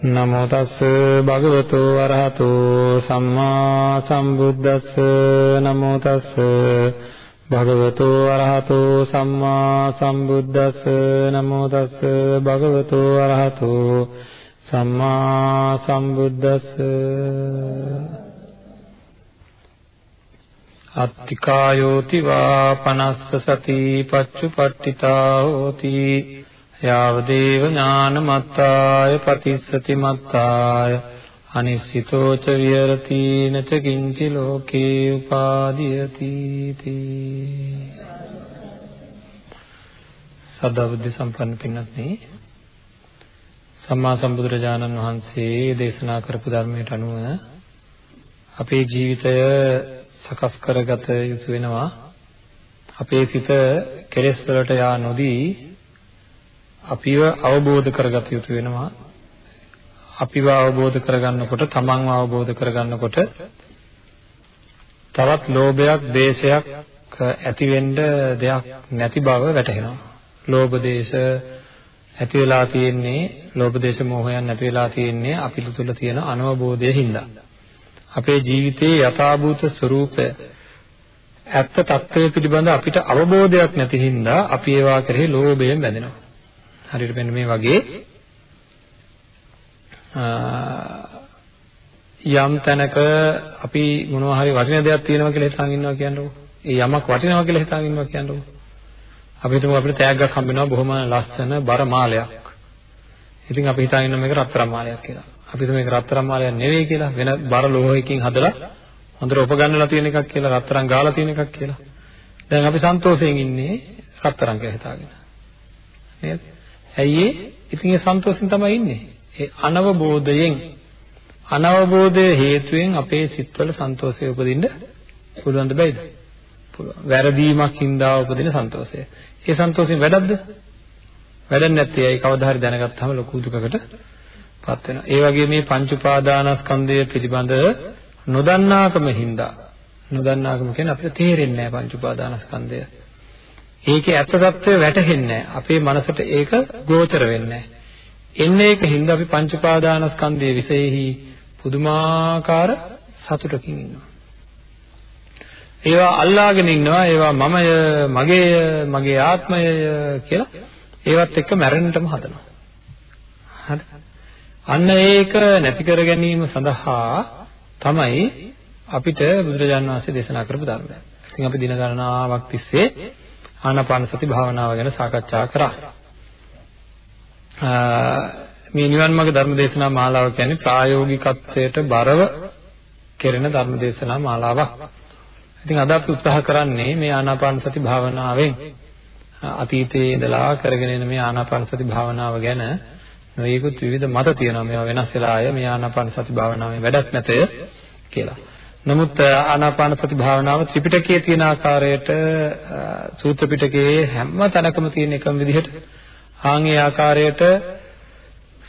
නමෝ තස් භගවතු වරහතෝ සම්මා සම්බුද්දස්ස. නමෝ තස් භගවතු වරහතෝ සම්මා සම්බුද්දස්ස. නමෝ තස් භගවතු වරහතෝ සම්මා සම්බුද්දස්ස. අත්තිකායෝති වා පනස්ස සති පච්චුපට්ඨිතා හෝති. යාවදේව ඥානමත්තාය පතිස්සති මත්තාය අනිසිතෝ ච විහෙරති නච කිංචි ලෝකේ උපාදීයති තී සදාබුද්ධ සම්පන්න පින්වත්නි සම්මා සම්බුදුරජාණන් වහන්සේ දේශනා කරපු ධර්මයට අනුව අපේ ජීවිතය සකස් කරගත යුතු වෙනවා. අපේ සිත කෙලෙස් වලට යා නොදී අපිව අවබෝධ කරගත යුතු වෙනවා. අපිව අවබෝධ කරගන්නකොට, තමන්ව අවබෝධ කරගන්නකොට තවත් ලෝභයක්, දේශයක් ඇති වෙන්න දෙයක් නැති බව වැටහෙනවා. ලෝභ දේශ ඇති වෙලා තියෙන්නේ, ලෝභ දේශ මොහයන් නැති වෙලා තියෙන්නේ අපි තුළ තියෙන අනවබෝධය හින්දා. අපේ ජීවිතයේ යථාභූත ස්වરૂපය ඇත්ත తත්වය පිළිබඳ අපිට අවබෝධයක් නැති හින්දා අපි ඒවා කෙරෙහි ලෝභයෙන් බැඳෙනවා. හරියට මෙන්න මේ වගේ යම් තැනක අපි මොනවා හරි වටින දෙයක් තියෙනවා කියලා හිතාගෙන ඉන්නවා කියන්නකෝ. ඒ යමක් වටිනවා කියලා හිතාගෙන ඉන්නවා කියන්නකෝ. අපි හිතමු අපිට තෑග්ගක් හම්බ වෙනවා බොහොම ලස්සන බර මාලයක්. ඉතින් අපි හිතාගෙන ඉන්න මේක රත්තරන් මාලයක් කියලා. අපි හිතමු මේක රත්තරන් මාලයක් නෙවෙයි කියලා වෙන බර ලෝහයකින් හදලා හොඳට උපගන්නලා තියෙන එකක් කියලා රත්තරන් ගාලා තියෙන එකක් කියලා. දැන් අපි සන්තෝෂයෙන් ඉන්නේ රත්තරන් කියලා හිතාගෙන. නේද? ඇයි ඒ? ඉතින් ඒ සන්තෝෂෙන් තමයි ඉන්නේ. ඒ අනවබෝධයෙන් අනවබෝධය හේතුවෙන් අපේ සිත්වල සන්තෝෂය උපදින්න පුළුවන්ද බැයිද? පුළුවන්. වැරදීමක් හින්දා උපදින සන්තෝෂය. ඒ සන්තෝෂයෙන් වැඩක්ද? වැඩක් නැත්තේ ඇයි කවදා හරි දැනගත්තාම ලොකු දුකකට පත් වෙනවා. ඒ වගේ මේ පංච උපාදානස්කන්ධය පිළිබඳ නොදන්නාකම හින්දා නොදන්නාකම කියන්නේ අපිට තේරෙන්නේ නැහැ පංච උපාදානස්කන්ධය. ඒකේ ඇත්ත తත්වය වැටහෙන්නේ අපේ මනසට ඒක ගෝචර වෙන්නේ එන්නේ ඒක හින්දා අපි පංච උපාදානස්කන්ධයේ විශේෂෙහි පුදුමාකාර සතුටකින් ඉන්නවා. ඒවා අල්ලාගෙන ඉන්නවා ඒවා මමය මගේය මගේ ආත්මය කියලා ඒවත් එක්ක මැරෙන්නටම හදනවා. හරි. අන්න ඒක නැති කර ගැනීම සඳහා තමයි අපිට බුදුරජාන් වහන්සේ දේශනා කරපු ධර්මය. ඉතින් අපි දින ගණනාවක් තිස්සේ ආනාපාන සති භාවනාව ගැන සාකච්ඡා කරා. මේ නිවන් මාර්ග ධර්ම දේශනා මාලාව කියන්නේ ප්‍රායෝගිකත්වයට බරව කෙරෙන ධර්ම දේශනා මාලාවක්. ඉතින් අද අපි උත්සාහ කරන්නේ මේ ආනාපාන සති භාවනාවෙන් අතීතයේ ඉඳලා කරගෙන එන මේ ආනාපාන සති භාවනාව ගැන නොයෙකුත් විවිධ මත තියෙනවා. මේවා වෙනස් වෙලා ආය මේ ආනාපාන සති භාවනාවේ වැඩක් නැතය කියලා. නමුත් ආනාපාන සති භාවනාව ත්‍රිපිටකයේ තියෙන ආකාරයට සූත්‍ර පිටකයේ හැම තැනකම තියෙන එකම විදිහට ආන් ඒ ආකාරයට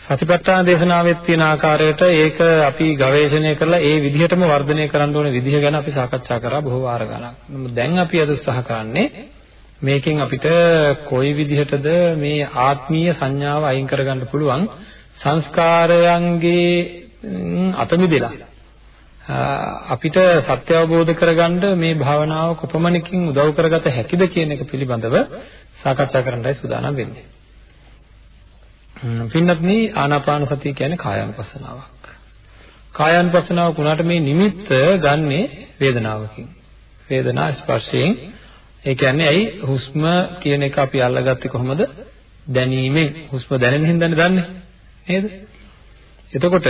සතිපට්ඨාන දේශනාවෙත් තියෙන ආකාරයට ඒක අපි ගවේෂණය කරලා ඒ විදිහටම වර්ධනය කරන්න ඕන විදිහ ගැන අපි සාකච්ඡා කරා බොහෝ වාර ගණන්. නමුත් දැන් අපි අද උත්සාහ කරන්නේ මේකෙන් අපිට කොයි විදිහටද මේ ආත්මීය සංඥාව අයින් කරගන්න පුළුවන් සංස්කාරයන්ගේ අත මිදෙලා අපිට සත්‍ය අවබෝධ කරගන්න මේ භාවනාව කොපමණකින් උදව් කරගත හැකිද කියන එක පිළිබඳව සාකච්ඡා කරන්නයි සූදානම් වෙන්නේ. පින්නත්නි ආනාපාන සතිය කියන්නේ කායानुපස්සනාවක්. කායानुපස්සනාව කුණාට මේ නිමිත්ත ගන්නෙ වේදනාවකින්. වේදනා ස්පර්ශයෙන් ඒ කියන්නේ ඇයි හුස්ම කියන එක අපි අල්ලගත්තේ කොහොමද? දැනීමෙන්. හුස්ම දැනෙන හින්දානේ දන්නේ. නේද? එතකොට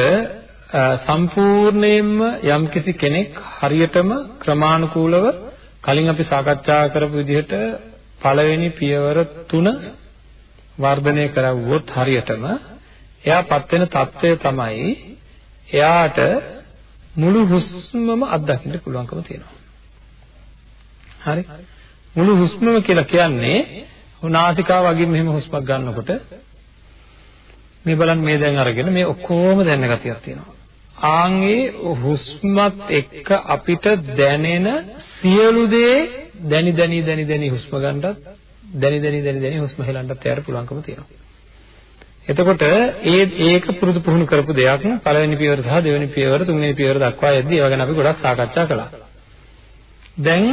සම්පූර්ණයෙන්ම යම්කිසි කෙනෙක් හරියටම ක්‍රමානුකූලව කලින් අපි සාකච්ඡා කරපු විදිහට පළවෙනි පියවර තුන වර්ධනය කරවුවොත් හරියටම එයාපත් වෙන తත්වය තමයි එයාට මුළු හුස්මම අත්දකින්න පුළුවන්කම තියෙනවා. හරි. මුළු හුස්මම කියලා කියන්නේ නාසිකාව වගේ මෙහෙම හුස්මක් ගන්නකොට මේ බලන්න මේ දැන් අරගෙන මේ ඔක්කොම දැනෙන ගතියක් තියෙනවා. ආන්ගේ හුස්මත් එක්ක අපිට දැනෙන සියලු දේ දැනි දැනි දැනි දැනි හුස්ම ගන්නත් දැනි දැනි දැනි දැනි හුස්ම හෙලන්නත් යාර පුළුවන්කම තියෙනවා. එතකොට ඒ ඒක පුරුදු පුහුණු කරපු දෙයක් පළවෙනි පියවර සහ දෙවෙනි පියවර තුන්වෙනි පියවර දක්වා යද්දී ඒවා ගැන අපි ගොඩක් සාකච්ඡා කළා. දැන්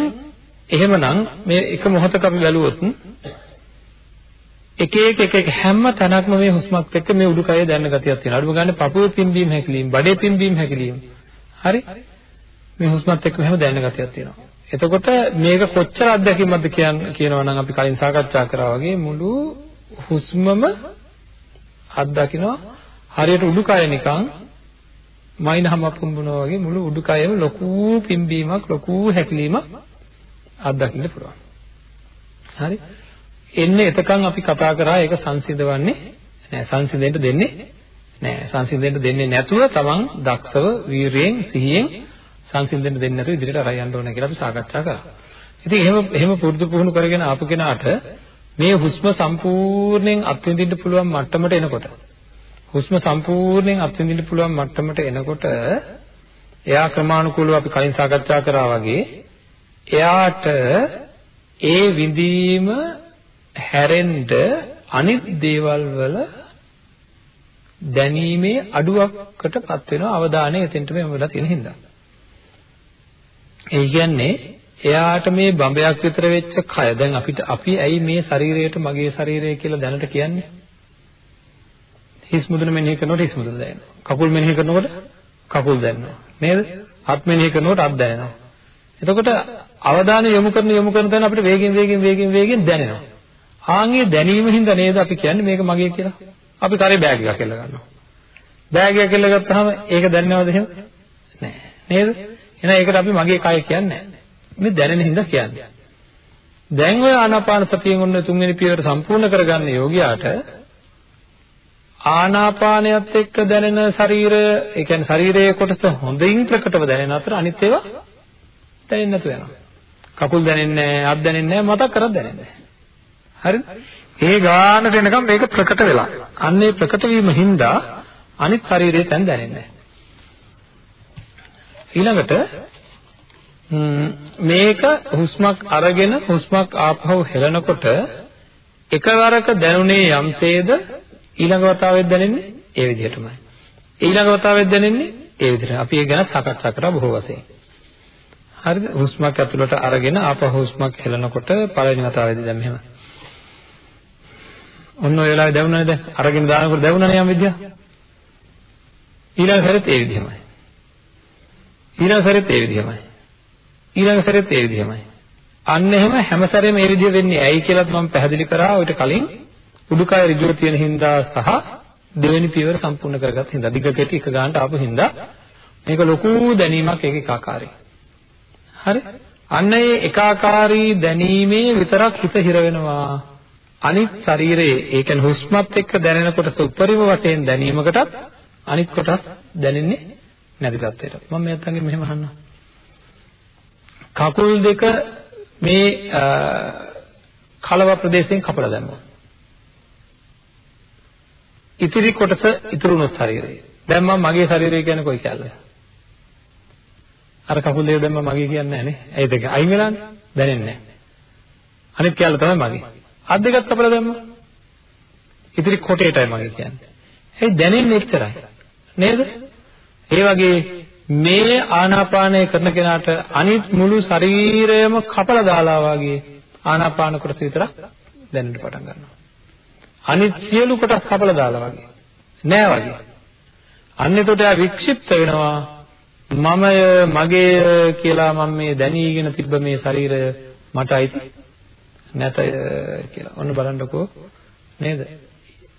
එහෙමනම් මේ එක මොහොතක අපි බැලුවොත් එක එක එක එක හැම තැනක්ම මේ හුස්මත් එක්ක මේ උඩුකය දැනන ගතියක් තියෙනවා. අඩුම ගන්න පපුවේ පිම්බීම හැකිලිම, බඩේ පිම්බීම හැකිලිම. හරි? මේ හුස්මත් එක්ක මෙහෙම දැනන ගතියක් තියෙනවා. එතකොට මේක කොච්චර අත්දැකීමක්ද කියනවා නම් අපි කලින් සාකච්ඡා කරා වගේ මුළු හුස්මම අත්දකින්නවා හරියට උඩුකය නිකන් මයින්හම පුම්බනවා වගේ මුළු උඩුකයම ලොකු පිම්බීමක් ලොකු හැකිලීමක් අත්දකින්න පුළුවන්. හරි? එන්නේ එතකන් අපි කතා කරා ඒක සංසිඳවන්නේ නෑ සංසිඳෙන්න දෙන්නේ නෑ සංසිඳෙන්න දෙන්නේ නැතුව තමන් දක්ෂව වීරියෙන් සිහියෙන් සංසිඳෙන්න දෙන්නේ නැතුව ඉදිරියට අරයි යන්න ඕන කියලා අපි සාකච්ඡා කරා. ඉතින් එහෙම එහෙම පුරුදු පුහුණු කරගෙන ආපු කෙනාට මේ හුස්ම සම්පූර්ණයෙන් අත්විඳින්න පුළුවන් මට්ටමට එනකොට හුස්ම සම්පූර්ණයෙන් අත්විඳින්න පුළුවන් මට්ටමට එනකොට එයා ක්‍රමානුකූලව අපි කලින් සාකච්ඡා කරා වගේ එයාට ඒ විඳීම හැරෙන්න අනිත් දේවල් වල දැනීමේ අඩුවකටපත් වෙන අවධානය එතෙන්ටම යොමු වෙලා තියෙන හින්දා. ඒ කියන්නේ එයාට මේ බඹයක් විතර වෙච්ච කය දැන් අපිට අපි ඇයි මේ ශරීරයට මගේ ශරීරය කියලා දැනට කියන්නේ? හිස් මුදුන මෙනෙහි කරනකොට හිස් මුදුන දැනෙනවා. කකුල් මෙනෙහි කරනකොට කකුල් දැනෙනවා. නේද? අත් මෙනෙහි කරනකොට අත් දැනෙනවා. එතකොට අවධානය යොමු කරන යොමු කරන තැන අපිට වේගෙන් වේගෙන් වේගෙන් වේගෙන් දැනෙනවා. ආන්ගේ දැනීම හින්දා නේද අපි කියන්නේ මේක මගේ කියලා. අපි කරේ බෑග් එකක් එල්ල ගන්නවා. බෑග් එකක් එල්ල ගත්තාම ඒක දැනෙනවද එහෙම? නෑ. නේද? එහෙනම් ඒකට අපි මගේ කය කියන්නේ නෑ. මේ දැනෙන හින්දා කියන්නේ. දැන් ඔය ආනාපාන සතියෙන් ඔන්න තුන්වෙනි පියවර සම්පූර්ණ කරගන්න යෝගියාට ආනාපානයත් එක්ක දැනෙන ශරීරය, ඒ කියන්නේ ශරීරයේ කොටස හොඳින් ප්‍රකටව දැනෙන අතර අනිත් ඒවා දැනෙන්නේ නැතු වෙනවා. කකුල් දැනෙන්නේ නැහැ, අත් දැනෙන්නේ නැහැ, මතක් කරත් දැනෙන්නේ නැහැ. හරිද? ඒ ගානට එනකම් මේක ප්‍රකට වෙලා. අන්න ඒ ප්‍රකට වීම හින්දා අනිත් ශරීරයේ තැන් දැනෙන්නේ නැහැ. ඊළඟට මේක හුස්මක් අරගෙන හුස්මක් ආපහු හෙලනකොට එකවරක දැනුනේ යම්සේද ඊළඟ වතාවෙත් දැනෙන්නේ ඒ විදිහටමයි. ඊළඟ වතාවෙත් දැනෙන්නේ ඒ විදිහට. අපි ඒක ගැන සාකච්ඡා කරා බොහෝ වශයෙන්. හරිද? හුස්මක් ඇතුළට අරගෙන ආපහු හුස්මක් හෙලනකොට පළවෙනි වතාවේදී දැන් මෙහෙම. ඔන්න ඔය වෙලාවේ දැවුණානේ දැන්. අරගෙන දානකොට දැවුණානේ යම් විදියක්. ඊළඟ සැරේත් ඒ විදිහමයි. ඊළඟ සැරේත් ඒ විදිහමයි. ඊළඟ සැරේත් ඒ විදිහමයි. අන්න එහෙම හැම සැරේම මේ විදිහ වෙන්නේ ඇයි කියලාත් මම පැහැදිලි කරා ඊට කලින් උඩුකය ඍජුව තියෙන හින්දා සහ දෙවෙනි පියවර සම්පූර්ණ කරගත් හින්දා දිග කෙටි එක ගන්නට ආපු හින්දා මේක ලොකු දැනීමක් ඒක එකාකාරයි. හරි? අන්න ඒ එකාකාරී දැනීමේ විතරක් හිත හිර වෙනවා. අනිත් ශරීරයේ ඒ කියන්නේ හුස්මත් එක්ක දැනෙන කොටස උපරිම වශයෙන් දැනීමකටත් අනිත් කොටස් දැනෙන්නේ නැති තත්ත්වයට. මම මේ අතංගෙ මෙහෙම අහන්නම්. කකුල් දෙක මේ කලව ප්‍රදේශයෙන් කපලා දැම්මා. ඉතිරි කොටස ඉතුරුනොත් ශරීරය. දැන් මම මගේ ශරීරය කියන්නේ කොයි කැලේ? අර කකුල් දෙක දැම්ම මගේ කියන්නේ නැහැ නේ. ඒ දෙක අයින් වෙලානේ. දැනෙන්නේ නැහැ. අනිත් කැලේ තමයි මගේ. අත් දෙකත් කපලා දැම්මා. ඉතිරි කොටේටයි මගේ කියන්නේ. ඒ දැනෙන්නේ එච්චරයි. නේද? ඒ වගේ මේ ආනාපානය කරන කෙනාට අනිත් මුළු ශරීරයම කපලා දාලා වගේ ආනාපාන කොටස විතරක් දැනෙන්න පටන් ගන්නවා. අනිත් සියලු කොටස් කපලා දාලා වගේ. නෑ වගේ. අන්න එතකොට ආ වික්ෂිප්ත වෙනවා. මමය මගේ කියලා මම මේ දැනීගෙන තිබ්බ මේ ශරීරය මට අයිති නැත කියලා. ඔන්න බලන්නකෝ නේද?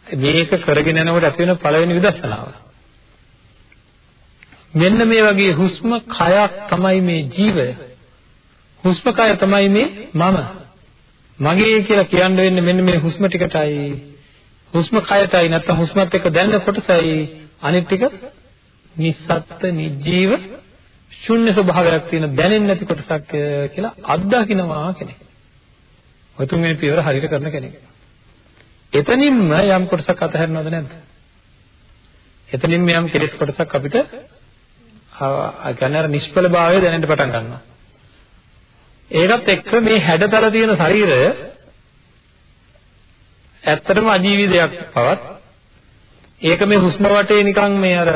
මේක කරගෙන යනකොට ඇති වෙන පළවෙනි විදර්ශනාව. මෙන්න මේ වගේ හුස්ම කයක් තමයි මේ ජීවය. හුස්ම කය තමයි මේ මම. මගේ කියලා කියන්න වෙන්නේ මෙන්න මේ හුස්ම ටිකටයි. හුස්ම කයටයි නැත්නම් හුස්මත් එක්ක දැනෙන කොටසයි අනිත් ටික නිස්සත්ත්ව නිජීව ශුන්‍ය ස්වභාවයක් තියෙන දැනෙන්නේ නැති කොටසක් කියලා අත්දකින්නවා කෙනෙක්. ඔය තුන්වෙනි පියවර හරියට කරන කෙනෙක්. එතනින්ම යම් කොටසක් අතහැරනවද නැද්ද? එතනින්ම යම් කෙලෙස් කොටසක් අපිට ආ කියන්නේ අර නිෂ්ඵලභාවය දැනෙන්න පටන් ගන්නවා. ඒකත් එක්ක මේ හැඩතල තියෙන ශරීරය ඇත්තටම අජීවී දෙයක් පවත් ඒක මේ හුස්ම වටේ නිකන් මේ අර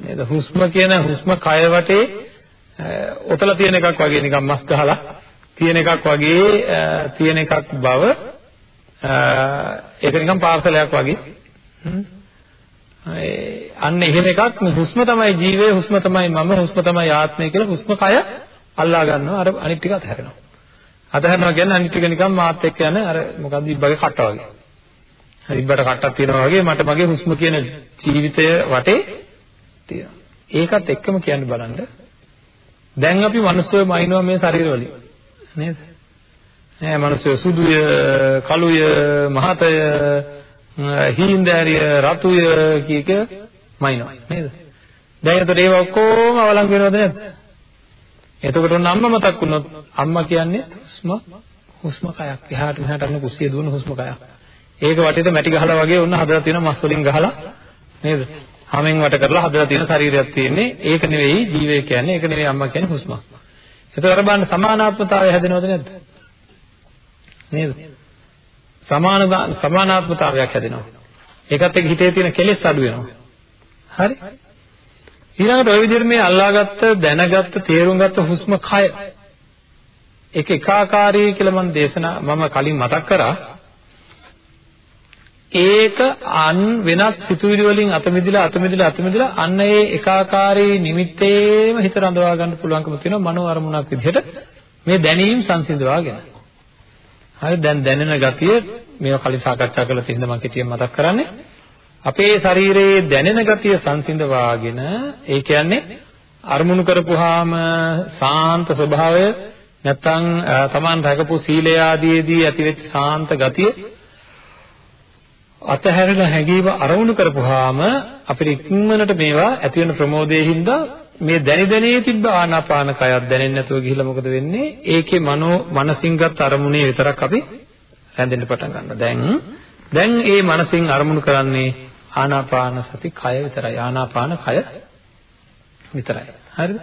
නේද හුස්ම කියන හුස්ම කය වටේ ඔතලා තියෙන එකක් වගේ නිකන් මස් ගහලා තියෙන එකක් වගේ තියෙන එකක් බව ඒක නිකන් පාර්සලයක් වගේ. අන්න එහෙම එකක් හුස්ම තමයි ජීවය හුස්ම තමයි මම හුස්ම තමයි ආත්මය කියලා හුස්ම කය අල්ලා ගන්නවා. අර අනිත් ටික අතහැරෙනවා. අතහැරනවා කියන්නේ අනිත් ටික නිකන් මාත් එක්ක යන අර මොකක්ද ඉබ්බගේ කට්ට වගේ. ඉබ්බට කට්ටක් තියෙනවා වගේ මට මගේ හුස්ම කියන ජීවිතය වටේ තියෙනවා. ඒකත් එක්කම කියන්න බලන්න. දැන් අපි මිනිස්සුયો මයින්නවා මේ ශරීරවලින්. නේද? නෑ මිනිස්සු සුදුය කළුය මහතය හීන්දෑරිය රතුය කීක මයින්නවා. නේද? දැන් එතකොට ඒව ඔක්කොම අවලංගු වෙනවද නැද්ද? එතකොට ඔන්න අම්මා මතක් වුණොත් අම්මා කියන්නේ හුස්ම හුස්ම කයක්. එහාට මෙහාට අන්න කුස්සිය දුවන හුස්ම කයක්. ඒක වටේට මැටි ගහලා වගේ ඔන්න හදලා තියෙන මස් වලින් ගහලා නේද? හැමෙන් වට කරලා හදලා තියෙන ශරීරයක් තියෙන්නේ. ඒක නෙවෙයි ජීවය කියන්නේ. ඒක නෙවෙයි අම්මා කියන්නේ හුස්ම. එතකොට අර බලන්න සමානාත්මතාවය හැදෙනවද නැද්ද නේද? සමාන සමානාත්මතාවයක් හැදෙනවා. ඒකත් එක්ක හිතේ තියෙන කෙලෙස් අඩු වෙනවා. හරි? ඊළඟට ওই විදිහට මේ අල්ලාගත්ත දැනගත්ත තේරුම් ගත්ත හුස්ම කය ඒක එකාකාරී කියලා මම දේශනා මම කලින් මතක් කරා ඒක අන් වෙනත් සිතුවිලි වලින් අත මිදලා අත මිදලා අත මිදලා අන්න ඒ එකාකාරී නිමිත්තේම හිත රඳවා ගන්න පුළුවන්කම තියෙනවා මනෝ අරමුණක් විදිහට මේ දැනීම් සංසිඳවාගෙන. හරි දැන් දැනෙන ගතිය මේවා කලින් සාකච්ඡා කරලා තියෙන මම කෙටියෙන් මතක් කරන්නේ අපේ ශරීරයේ දැනෙන ගතිය සංසිඳවාගෙන ඒ කියන්නේ අරමුණු කරපුවාම සාන්ත ස්වභාවය නැත්තම් Taman රැකපු සීලය ආදීදී ඇතිවෙච්ච සාන්ත ගතිය අතහැරලා හැඟීම අරමුණු කරපුවාම අපිට ඉක්මනට මේවා ඇති වෙන ප්‍රමෝදයේ හින්දා මේ දැනි දැනේ තිබ්බ ආනාපාන කයක් දැනෙන්නේ නැතුව ගිහිල්ලා මොකද වෙන්නේ? ඒකේ මනෝ මනසින්ගත් අරමුණේ විතරක් අපි රැඳෙන්න පටන් ගන්නවා. දැන් දැන් ඒ මනසින් අරමුණු කරන්නේ ආනාපාන සති කය විතරයි. ආනාපාන කය විතරයි. හරිද?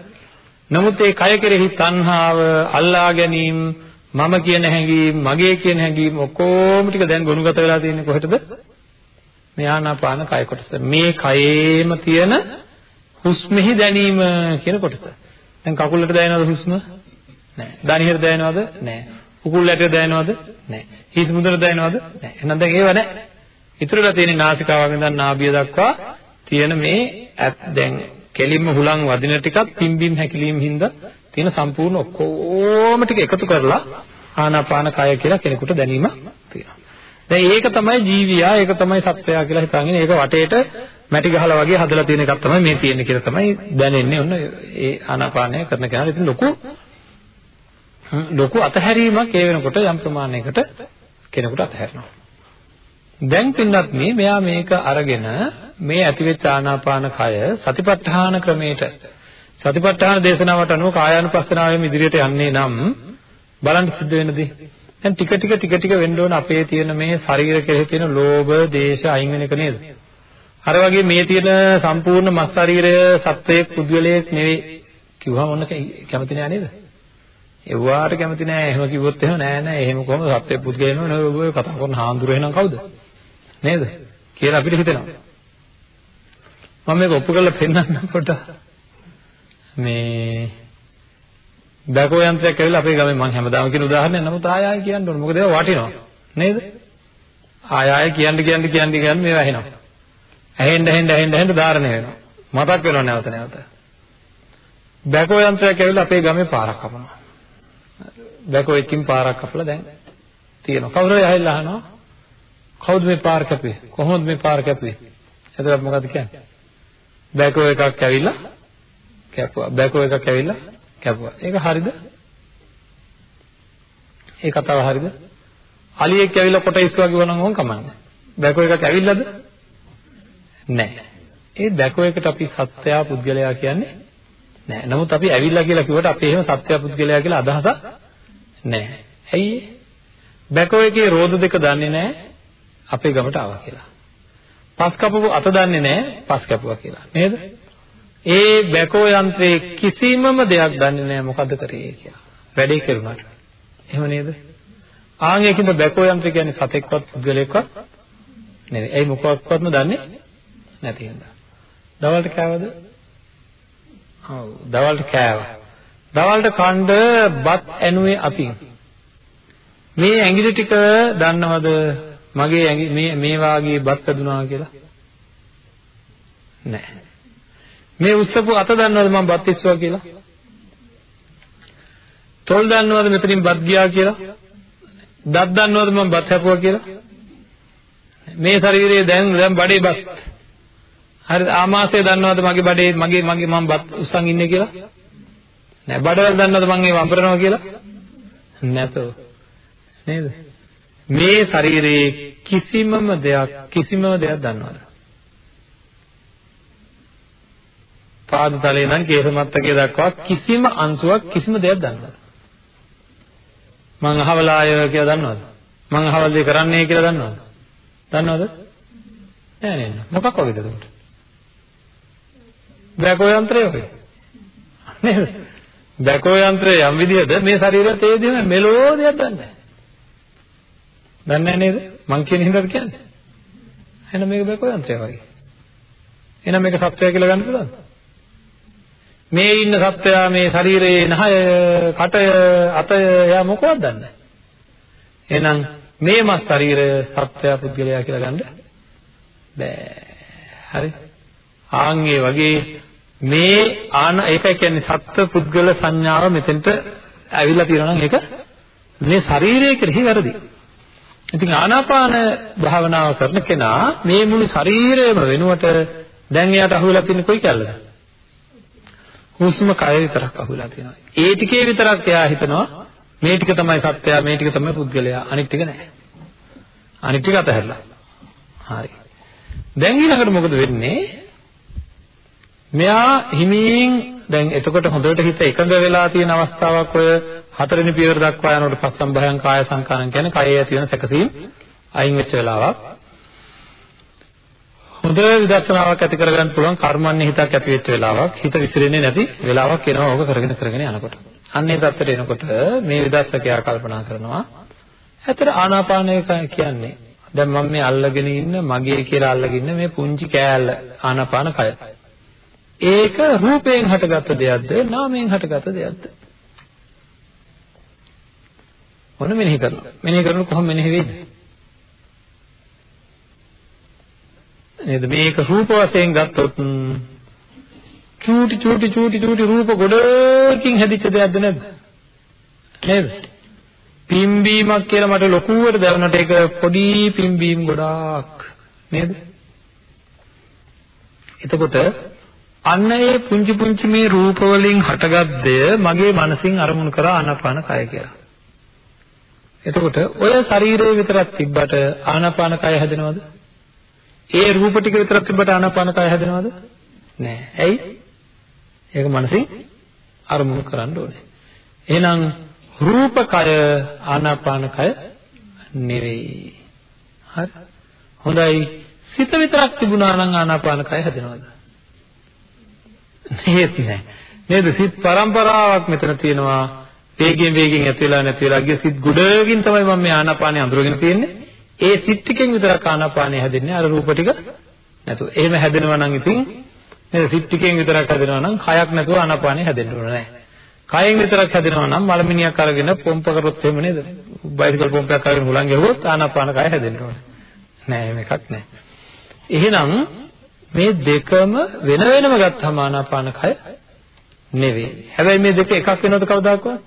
නමුත් ඒ කය කෙරෙහි තණ්හාව, අල්ලා ගැනීම, මම කියන හැඟීම්, මගේ කියන හැඟීම් ඔක්කොම ටික දැන් ගොනුගත වෙලා තියෙන්නේ කොහෙටද? මේ ආනාපාන කය කොටස. මේ කයේම තියෙන හුස්මෙහි දැනීම කියන කොටස. දැන් කකුලට දැනෙනවද හුස්ම? නැහැ. දණහිර දැනෙනවද? නැහැ. උකුල් ඇටට දැනෙනවද? නැහැ. හිස් මුදුනට දැනෙනවද? නැහැ. එහෙනම් දැන් ඒව නැහැ. ඉතුරුලා තියෙන නාසිකාවෙන් ඉඳන් නාභිය දක්වා තියෙන මේ දැන් කෙලින්ම හුලං වදින ටිකත් පිම්බීම් හැකිලීම් හින්දා තියෙන සම්පූර්ණ ඔක්කොම ටික එකතු කරලා ආනාපාන කය කියලා කෙනෙකුට දැනීමක් තියෙනවා. දැන් ඒක තමයි ජීවියා ඒක තමයි සත්වයා කියලා හිතාගෙන ඒක වටේට මැටි ගහලා වගේ හදලා තියෙන එකක් තමයි මේ තියෙන්නේ කියලා තමයි දැනෙන්නේ ඔන්න ඒ ආනාපානය කරන කෙනාට ඉතින් ලොකු ලොකු අතහැරීමක් ඒ වෙනකොට යම් ප්‍රමාණයකට කෙනෙකුට අතහැරෙනවා. දැන් පින්නත් මේ මෙයා මේක අරගෙන මේ ඇතිවෙච්ච ආනාපාන කය සතිපට්ඨාන ක්‍රමයට සතිපට්ඨාන දේශනාවට අනුව කායානුපස්සනාවෙන් ඉදිරියට යන්නේ නම් බලන්න සිද්ධ වෙන දේ. දැන් ටික ටික ටික ටික වෙන්න ඕන අපේ තියෙන මේ ශරීර කෙරෙහි තියෙන ලෝභ, දේශ අයින් වෙන එක නේද? අර වගේ මේ තියෙන සම්පූර්ණ මස් ශරීරය සත්වයේ පුද්ගලයෙක් නෙවෙයි කිව්වම ඔන්න කැමති නෑ නේද? එව්වාට කැමති නෑ. එහෙම කිව්වොත් එහෙම නෑ නෑ. එහෙම කොහොමද සත්වයේ පුද්ගලයෙක් නෙවෙයි ඔය කතා කරන හාමුදුරුවෝ එහෙනම් කවුද? නේද? කියලා අපිට හිතෙනවා. මම මේක ඔප්පු කරලා පෙන්නන්නම් පොඩ්ඩක්. මේ බැකෝ යන්ත්‍රයක් ඇවිල්ලා අපේ ගමේ මම හැමදාම කියන උදාහරණයක් නමුත් ආය ආය කියන්න ඕනේ. මොකද ඒවා වටිනවා. නේද? ආය ආය කියන්න කියන්න කියන්න කියන්න මේවා ඇහෙනවා. ඇහෙන්න ඇහෙන්න ඇහෙන්න ඇහෙන්න ධාරණය වෙනවා. මතක් වෙනවා නැවත නැවත. බැකෝ යන්ත්‍රයක් ඇවිල්ලා අපේ ගමේ පාරක් කපනවා. බැකෝ එකකින් පාරක් කපලා දැන් තියෙනවා. කවුරු හරි ඇවිල්ලා අහනවා කවුද මේ පාර කැපුවේ? කොහොමද මේ පාර කැපුවේ? එතකොට මොකද කියන්නේ? බැකෝ එකක් ඇවිල්ලා කැපුවා. බැකෝ එකක් ඇවිල්ලා කැපුවා. ඒක හරිද? ඒ කතාව හරිද? අලියෙක් ඇවිල්ලා කොට ඉස්සුවා කිව්වනම් ඕන් කමන්නේ. බැකෝ එකක් ඇවිල්ලාද? නැහැ. ඒ බැකෝ එකට අපි සත්‍යයා පුද්ගලයා කියන්නේ නැහැ. නමුත් අපි ඇවිල්ලා කියලා කිව්වට අපි එහෙම සත්‍යයා පුද්ගලයා කියලා අදහසක් නැහැ. ඇයි බැකෝ එකේ රෝද දෙක දන්නේ නැහැ අපේ ගමට ආවා කියලා. පස් කපපු අත දන්නේ නැහැ පස් කැපුවා කියලා. නේද? ඒ බැකෝ යන්ත්‍රයේ කිසිමම දෙයක් දන්නේ නැහැ මොකද්ද කරේ කියලා. වැඩේ කරුණාට. එහෙම නේද? ආන් ඒකින්ද බැකෝ යන්ත්‍රය කියන්නේ සතෙක්වත් පුද්ගලයෙක්වත් නෙවෙයි. ඒ මොකක්වත්ම දන්නේ නැති හින්දා. දවල්ට කෑවද? ඔව්. දවල්ට කෑවා. දවල්ට කණ්ඩ බත් ඇනුවේ අතින්. මේ ඇඟිලි ටික දන්නවද මගේ ඇඟි මේ මේ වාගේ බත් ඇදුනා කියලා? නැහැ. මේ උස්සපු අත දන්නවද මම බත් ඉස්සුවා කියලා? තොල් දන්නවද මෙතනින් බත් ගියා කියලා? දත් දන්නවද මම බත් හැපුවා කියලා? මේ ශරීරයේ දැන් දැන් බඩේ බත්. හරිද? ආමාශය දන්නවද මගේ බඩේ මගේ මගේ මම බත් උස්සන් ඉන්නේ කියලා? නෑ. බඩවැල් දන්නවද මම ඒ වම්පරනවා කියලා? නැතෝ. නේද? මේ ශරීරයේ කිසිමම දෙයක් කිසිම දෙයක් දන්නවද? පාද තලයේ නම් කේස මත්තකයේ දක්වා කිසිම අංශුවක් කිසිම දෙයක් දන්නවද? මං අහවලාය කියලා දන්නවද? මං අහවල දේ කරන්නේ කියලා දන්නවද? දන්නවද? නෑ නේද? මොකක් වගේද උන්ට? බැකෝ යන්ත්‍රය වගේ. නේද? බැකෝ යන්ත්‍රය යම් විදිහද මේ ශරීරයත් ඒ විදිහම මෙලෝ දෙයක් දන්නේ නැහැ. දන්නේ නේද? මං කියන හින්දාද කියන්නේ? එහෙනම් මේක බැකෝ යන්ත්‍රය වගේ. එහෙනම් මේක සත්‍යය කියලා ගන්න පුළුවන්ද? මේ ඉන්න සත්වයා මේ ශරීරයේ නහය, කටය, අතය එයා මොකවත් දන්නේ නැහැ. එහෙනම් මේ මස් ශරීරය සත්වයා පුද්ගලයා කියලා ගන්න බෑ. හරි? ආන් ඒ වගේ මේ ආන ඒකයි කියන්නේ සත්ව පුද්ගල සංඥාව මෙතෙන්ට ඇවිල්ලා තියෙනවා නම් ඒක මේ ශරීරයේ කෙරෙහි වැරදි. ඉතින් ආනාපාන භාවනාව කරන කෙනා මේ මුළු ශරීරයම වෙනුවට දැන් එයාට අහුවෙලා තියෙන කොයි කැල්ලද? හුස්ම කය විතරක් අහුවෙලා තියෙනවා. ඒ ටිකේ විතරක් එයා හිතනවා මේ ටික තමයි සත්‍යය මේ ටික තමයි පුද්ගලයා අනිත් ටික නැහැ. අනිත් ටික අතහැරලා. හරි. දැන් ඊළඟට මොකද වෙන්නේ? මෙයා හිමින් දැන් එතකොට හොඳට හිත එකඟ වෙලා තියෙන අවස්ථාවක් ඔය හතරවෙනි පියවර දක්වා යනකොට පස්සම් භයං කාය සංකාරම් කියන්නේ කයේ ඇති වෙන සැකසීම් අයින් වෙච්ච වෙලාවක්. හොඳ විදර්ශනාවක් ඇති කරගන්න පුළුවන් කර්මන්නේ හිතක් ඇති වෙච්ච වෙලාවක් හිත විසිරෙන්නේ නැති වෙලාවක් එනවා ඕක කරගෙන කරගෙන යනකොට. අන්නේ தත්තට එනකොට මේ විදර්ශකයා කල්පනා කරනවා ඇත්තට ආනාපානය කියන්නේ දැන් මම මේ අල්ලගෙන ඉන්න මගේ කියලා අල්ලගෙන ඉන්න මේ පුංචි කෑල්ල ආනාපාන කය. ඒක රූපයෙන් හටගත්ත දෙයක්ද නාමයෙන් හටගත්ත දෙයක්ද? මොන මෙනෙහි කරනවා? මෙනෙහි කරනකොට කොහොම මෙනෙහි වෙන්නේ? නේද? මේක රූප වශයෙන් ගත්තොත් චූටි චූටි චූටි චූටි රූප ගොඩකින් හැදිච්ච දෙයක්ද නැද්ද? නේද? පිම්බීමක් කියලා මට ලොකුවට දැනුණට ඒක පොඩි පිම්බීම් ගොඩාක්. නේද? එතකොට අන්න ඒ පුංචි පුංචි මේ රූප වලින් හටගත් දෙය මගේ මනසින් අරමුණු කරා ආනාපාන කය කියලා. එතකොට ඔය ශරීරය විතරක් තිබ්බට ආනාපාන කය හැදෙනවද? ඒ රූප ටික විතරක් තිබ්බට ආනාපාන කය හැදෙනවද? නෑ. ඇයි? ඒක මනසින් අරමුණු කරන්න ඕනේ. එහෙනම් රූපකය ආනාපානකය නෙවෙයි. හරි. හොඳයි. සිත විතරක් තිබුණා නම් ආනාපානකය හැදෙනවද? නේත් නෑ. නේද? සිත් පරම්පරාවක් මෙතන තියෙනවා. වේගෙන් වේගෙන් ඇති වෙලා නැති වෙලා ගිය සිත් ගොඩකින් තමයි මම මේ ආනාපානය අඳුරගෙන තියෙන්නේ. ඒ සිත් ටිකෙන් විතරක් ආනාපානය හැදෙන්නේ අර රූප ටික නැතුව. එහෙම හැදෙනවා නම් ඉතින් නේද සිත් ටිකෙන් විතරක් හැදෙනවා නම් කයක් නැතුව ආනාපානය හැදෙන්න ඕනේ නැහැ. කයෙන් විතරක් හැදෙනවා නම් මලමිනියක් අරගෙන පොම්ප කරොත් එහෙම නේද? බයිසිකල් පොම්පයක් අරගෙන හුලං ගැහුවොත් ආනාපාන කය හැදෙන්න ඕනේ. නෑ එහෙම එකක් නෑ. එහෙනම් මේ දෙකම වෙන වෙනම ගත්තාම ආනාපාන කය නෙවෙයි. හැබැයි මේ දෙක එකක් වෙනවද කවදාකවත්?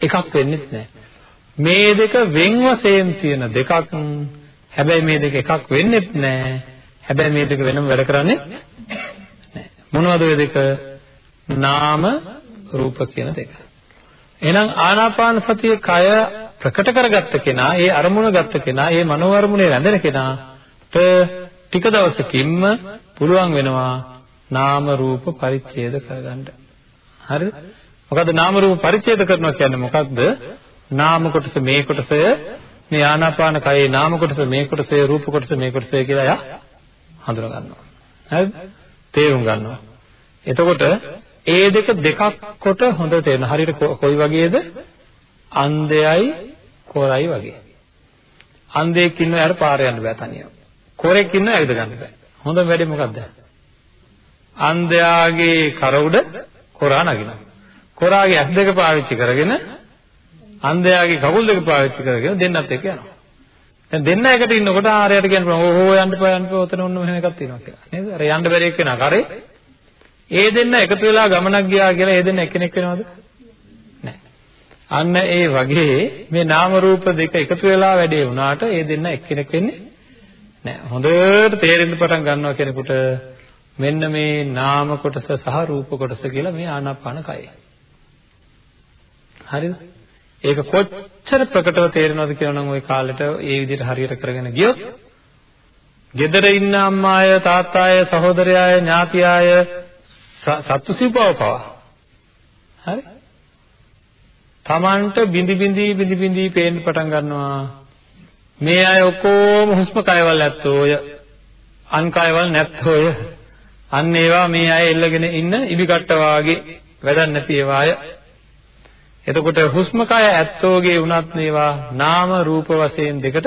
එකක් වෙන්නේ නැහැ. මේ දෙක වෙන් වශයෙන් තියෙන දෙකක්. හැබැයි මේ දෙක එකක් වෙන්නේ නැහැ. හැබැයි මේ දෙක වෙනම වැඩ කරන්නේ නැහැ. මොනවද ඔය දෙක? නාම රූප කියන දෙක. එහෙනම් ආනාපාන සතිය කය ප්‍රකට කරගත්ත කෙනා, ඒ අරමුණ ගත්ත කෙනා, ඒ මනෝ අරමුණේ රැඳෙන කෙනාට ටික දවසකින්ම පුළුවන් වෙනවා නාම රූප පරිච්ඡේද කරගන්න. හරිද? මොකද නාම රූප පරිච්ඡේද කරනවා කියන්නේ මොකක්ද? නාම කොටස මේ කොටසය මේ ආනාපාන කයේ නාම කොටස මේ කොටසය රූප කොටස මේ කොටසය කියලා එයා හඳුනා ගන්නවා. හරිද? තේරුම් ගන්නවා. එතකොට ඒ දෙක දෙකක් කොට හොඳට තේරෙන. හරියට කොයි වගේද? අන්ධයයි කොරයි වගේ. අන්ධයෙක් ඉන්න යාට පාර යන්න බෑ තනියම. කොරෙක් ඉන්න ඇවිද ගන්න බෑ. හොඳම වැඩේ මොකද්ද? අන්ධයාගේ කර උඩ කොරා නගිනවා. කොරාගේ ඇස් දෙක පාවිච්චි කරගෙන අන්ධයාගේ කකුල් දෙක පාවිච්චි කරගෙන දෙන්නත් එක්ක යනවා. දැන් දෙන්න එකට ඉන්නකොට ආරයට කියනවා ඕහෝ යන්න පා යන්න පා ඔතන ඔන්න මෙහෙම එකක් තියෙනවා කියලා. නේද? අර යන්න බැරි එක්කෙනා කරේ ඒ දෙන්න එකතු වෙලා ගමනක් ගියා කියලා ඒ දෙන්න එක්කෙනෙක් වෙනවද? අන්න ඒ වගේ මේ නාම රූප දෙක එකතු වෙලා වැඩේ වුණාට ඒ දෙන්න එක්කෙනෙක් වෙන්නේ නැහැ. හොඳට තේරෙන්න පටන් ගන්නවා කෙනෙකුට මෙන්න මේ නාම කොටස සහ රූප කොටස කියලා මේ ආනාපාන කයයි. හරිද? ඒක කොච්චර ප්‍රකටව තේරෙනවද කියලා නම් ওই කාලෙට ඒ විදිහට හරියට කරගෙන ගියොත් ගෙදර ඉන්න අම්මාය තාත්තාය සහෝදරයාය ඥාතියාය සත්තු සිව්පව පවා. හරි. Tamanට බිඳි බිඳි බිඳි බිඳි පේන්න පටන් ගන්නවා. මේ අය ඔක්කොම හුස්ම කයවල් ඇත්තෝය. අන් කයවල් නැත්තෝය. අන්න ඒවා මේ අය එල්ලගෙන ඉන්න ඉබි කට්ට වාගේ වැඩක් නැති ඒවාය. එතකොට හුස්ම කය ඇත්තෝගේ වුණත් මේවා නාම රූප වශයෙන් දෙකට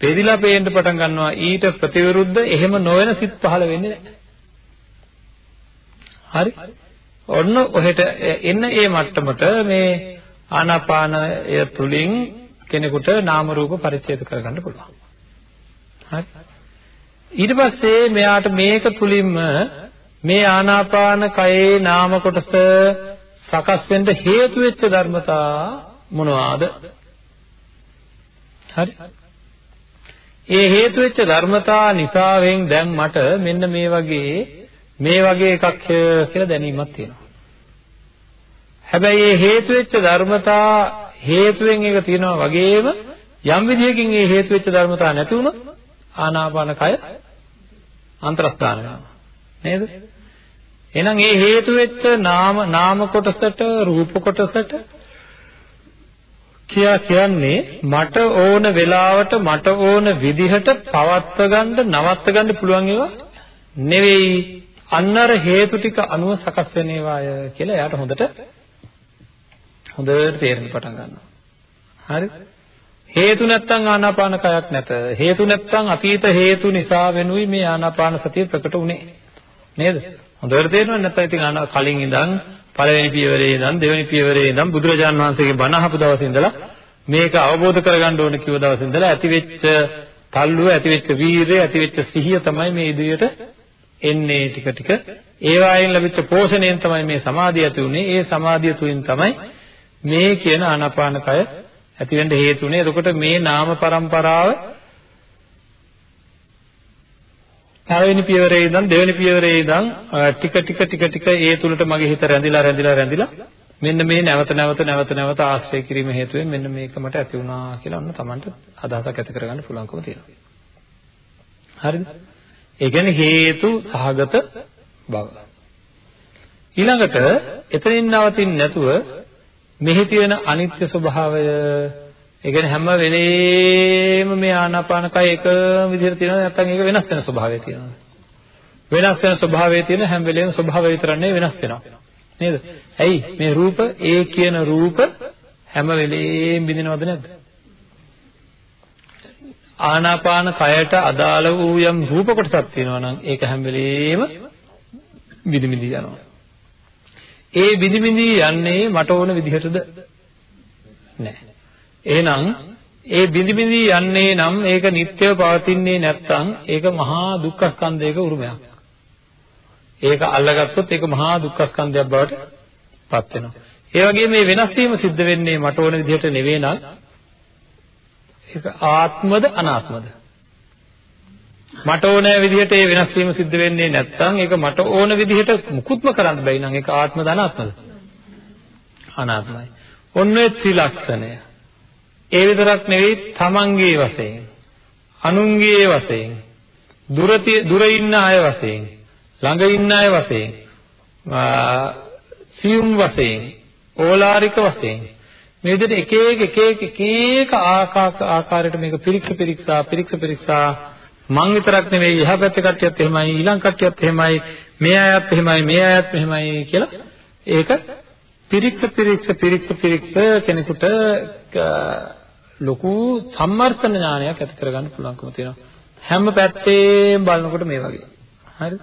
බෙදිලා පේන්න පටන් ගන්නවා ඊට ප්‍රතිවිරුද්ධ එහෙම නොවන සිත් පහළ වෙන්නේ නැහැ. හරි? ඔන්න ඔහෙට එන්න ඒ මට්ටමට මේ ආනාපානය තුලින් කෙනෙකුට නාම රූප පරිච්ඡේද කරගන්න පුළුවන්. හරි? ඊට පස්සේ මෙයාට මේක තුලින්ම මේ ආනාපාන කයේ නාම කොටස සකස් වෙන්න හේතු වෙච්ච ධර්මතා මොනවාද? හරි. ඒ හේතු වෙච්ච ධර්මතා නිසාවෙන් දැන් මට මෙන්න මේ වගේ මේ වගේ එකක් කියලා දැනීමක් තියෙනවා. හැබැයි මේ හේතු වෙච්ච ධර්මතා හේතුවෙන් එක තියෙනවා වගේම යම් විදියකින් මේ හේතු වෙච්ච ධර්මතා නැති වුණොත් ආනාපාන කය අන්තරස්ථාන වෙනවා. නේද? එහෙනම් මේ හේතු වෙච්ච නාම නාම කොටසට රූප කොටසට කියා කියන්නේ මට ඕන වෙලාවට මට ඕන විදිහට පවත්ව ගන්න නවත්ව ගන්න පුළුවන් ඒවා නෙවෙයි අන්නර හේතු ටික අනුව සකස් වෙන ඒවාය කියලා එයාට හොඳට හොඳට තේරෙන්න පටන් ගන්නවා. හරි? හේතු නැත්තම් ආනාපාන කයක් නැත. හේතු නැත්තම් අතීත හේතු නිසා වෙනුයි මේ ආනාපාන සතිය ප්‍රකට වුනේ. නේද? හොඳට තේරෙනවද නැත්නම් ඉතින් අන කලින් ඉඳන් පළවෙනි පියවරේ ඉඳන් දෙවෙනි පියවරේ ඉඳන් බුදුරජාන් වහන්සේගේ බණ අහපු දවසේ ඉඳලා මේක අවබෝධ කරගන්න ඕන කිව්ව දවසේ ඉඳලා ඇතිවෙච්ච තල්ලුව ඇතිවෙච්ච වීරිය ඇතිවෙච්ච සිහිය තමයි මේ ඉදිරියට එන්නේ. ටික ටික ඒ වයින් ලැබිච්ච පෝෂණයෙන් තමයි මේ සමාධිය ඇති උනේ ඒ සමාධිය තුලින් තමයි මේ කියන ආනාපානකය ඇති වෙන්න හේතු උනේ එතකොට මේ නාම પરම්පරාව පළවෙනි පියවරේ ඉඳන් දෙවෙනි පියවරේ ඉඳන් ටික ටික ටික ටික ඒ තුලට මගේ හිත රැඳිලා රැඳිලා රැඳිලා මෙන්න මේ නැවත නැවත නැවත නැවත ආශ්‍රය කිරීම හේතුවෙන් මෙන්න මේක මට ඇති වුණා කියලා ඔන්න Tamanට අදහසක් ඇති කරගන්න පුළුවන්කම තියෙනවා. හරිද? ඒ කියන්නේ හේතු සහගත බව. ඊළඟට එතනින් නවතින්නේ නැතුව මෙහි තියෙන අනිත්‍ය ස්වභාවය ඒ කියන්නේ හැම වෙලේම මේ ආනාපාන කය එකම විදිහට තියෙනවද නැත්නම් ඒක වෙනස් වෙන ස්වභාවය තියෙනවද? වෙනස් වෙන ස්වභාවය තියෙන හැම වෙලේම ස්වභාවය විතරක් නෙවෙයි වෙනස් වෙනවා. නේද? ඇයි මේ රූප ඒ කියන රූප හැම වෙලේම බිඳිනවද නැද්ද? ආනාපාන කයට අදාළ වූ යම් රූප කොටසක් තියෙනවා නම් ඒක හැම වෙලේම බිඳි බිඳි යනවා. ඒ බිඳි බිඳි යන්නේ මට ඕන විදිහටද? නැහැ. එහෙනම් ඒ බිඳි බිඳි යන්නේ නම් ඒක නිට්ටයව පවතින්නේ නැත්නම් ඒක මහා දුක්ඛ ස්කන්ධයක උරුමයක්. ඒක අල්ලගත්තොත් ඒක මහා දුක්ඛ ස්කන්ධයක් බවට පත් වෙනවා. ඒ වගේම මේ වෙනස් වීම සිද්ධ වෙන්නේ මට ඕන විදිහට නෙවෙයි නම් ඒක ආත්මද අනාත්මද? මට ඕන විදිහට ඒ වෙනස් වීම සිද්ධ වෙන්නේ නැත්නම් ඒක මට ඕන විදිහට මුකුත්ම කරන්න බැයි නම් ඒක ආත්මද අනාත්මද? අනාත්මයි. ඔන්න ඒ ත්‍රිලක්ෂණය. ඒ විතරක් නෙවෙයි තමන්ගේ වශයෙන් අනුන්ගේ වශයෙන් දුර දුර ඉන්න අය වශයෙන් ළඟ ඉන්න අය වශයෙන් සියුම් වශයෙන් ඕලාරික වශයෙන්. මේ විදිහට එක එක එක එක එක එක ආකාරයට මේක පිරික්ස පිරික්සා පිරික්ස පිරික්සා. මං විතරක් නෙවෙයි එහා පැත්තේ කට්ටියත් එහෙමයි ඊළඟ කට්ටියත් එහෙමයි මේ අයත් එහෙමයි මේ අයත් එහෙමයි කියලා ඒක පිරික්ස පිරික්ස පිරික්ස පිරික්ස කෙනෙකුට ලොකු සම්මර්ථන ඥානයක් ඇති කරගන්න පුළුවන්කම තියෙනවා හැම පැත්තෙම බලනකොට මේ වගේ හරි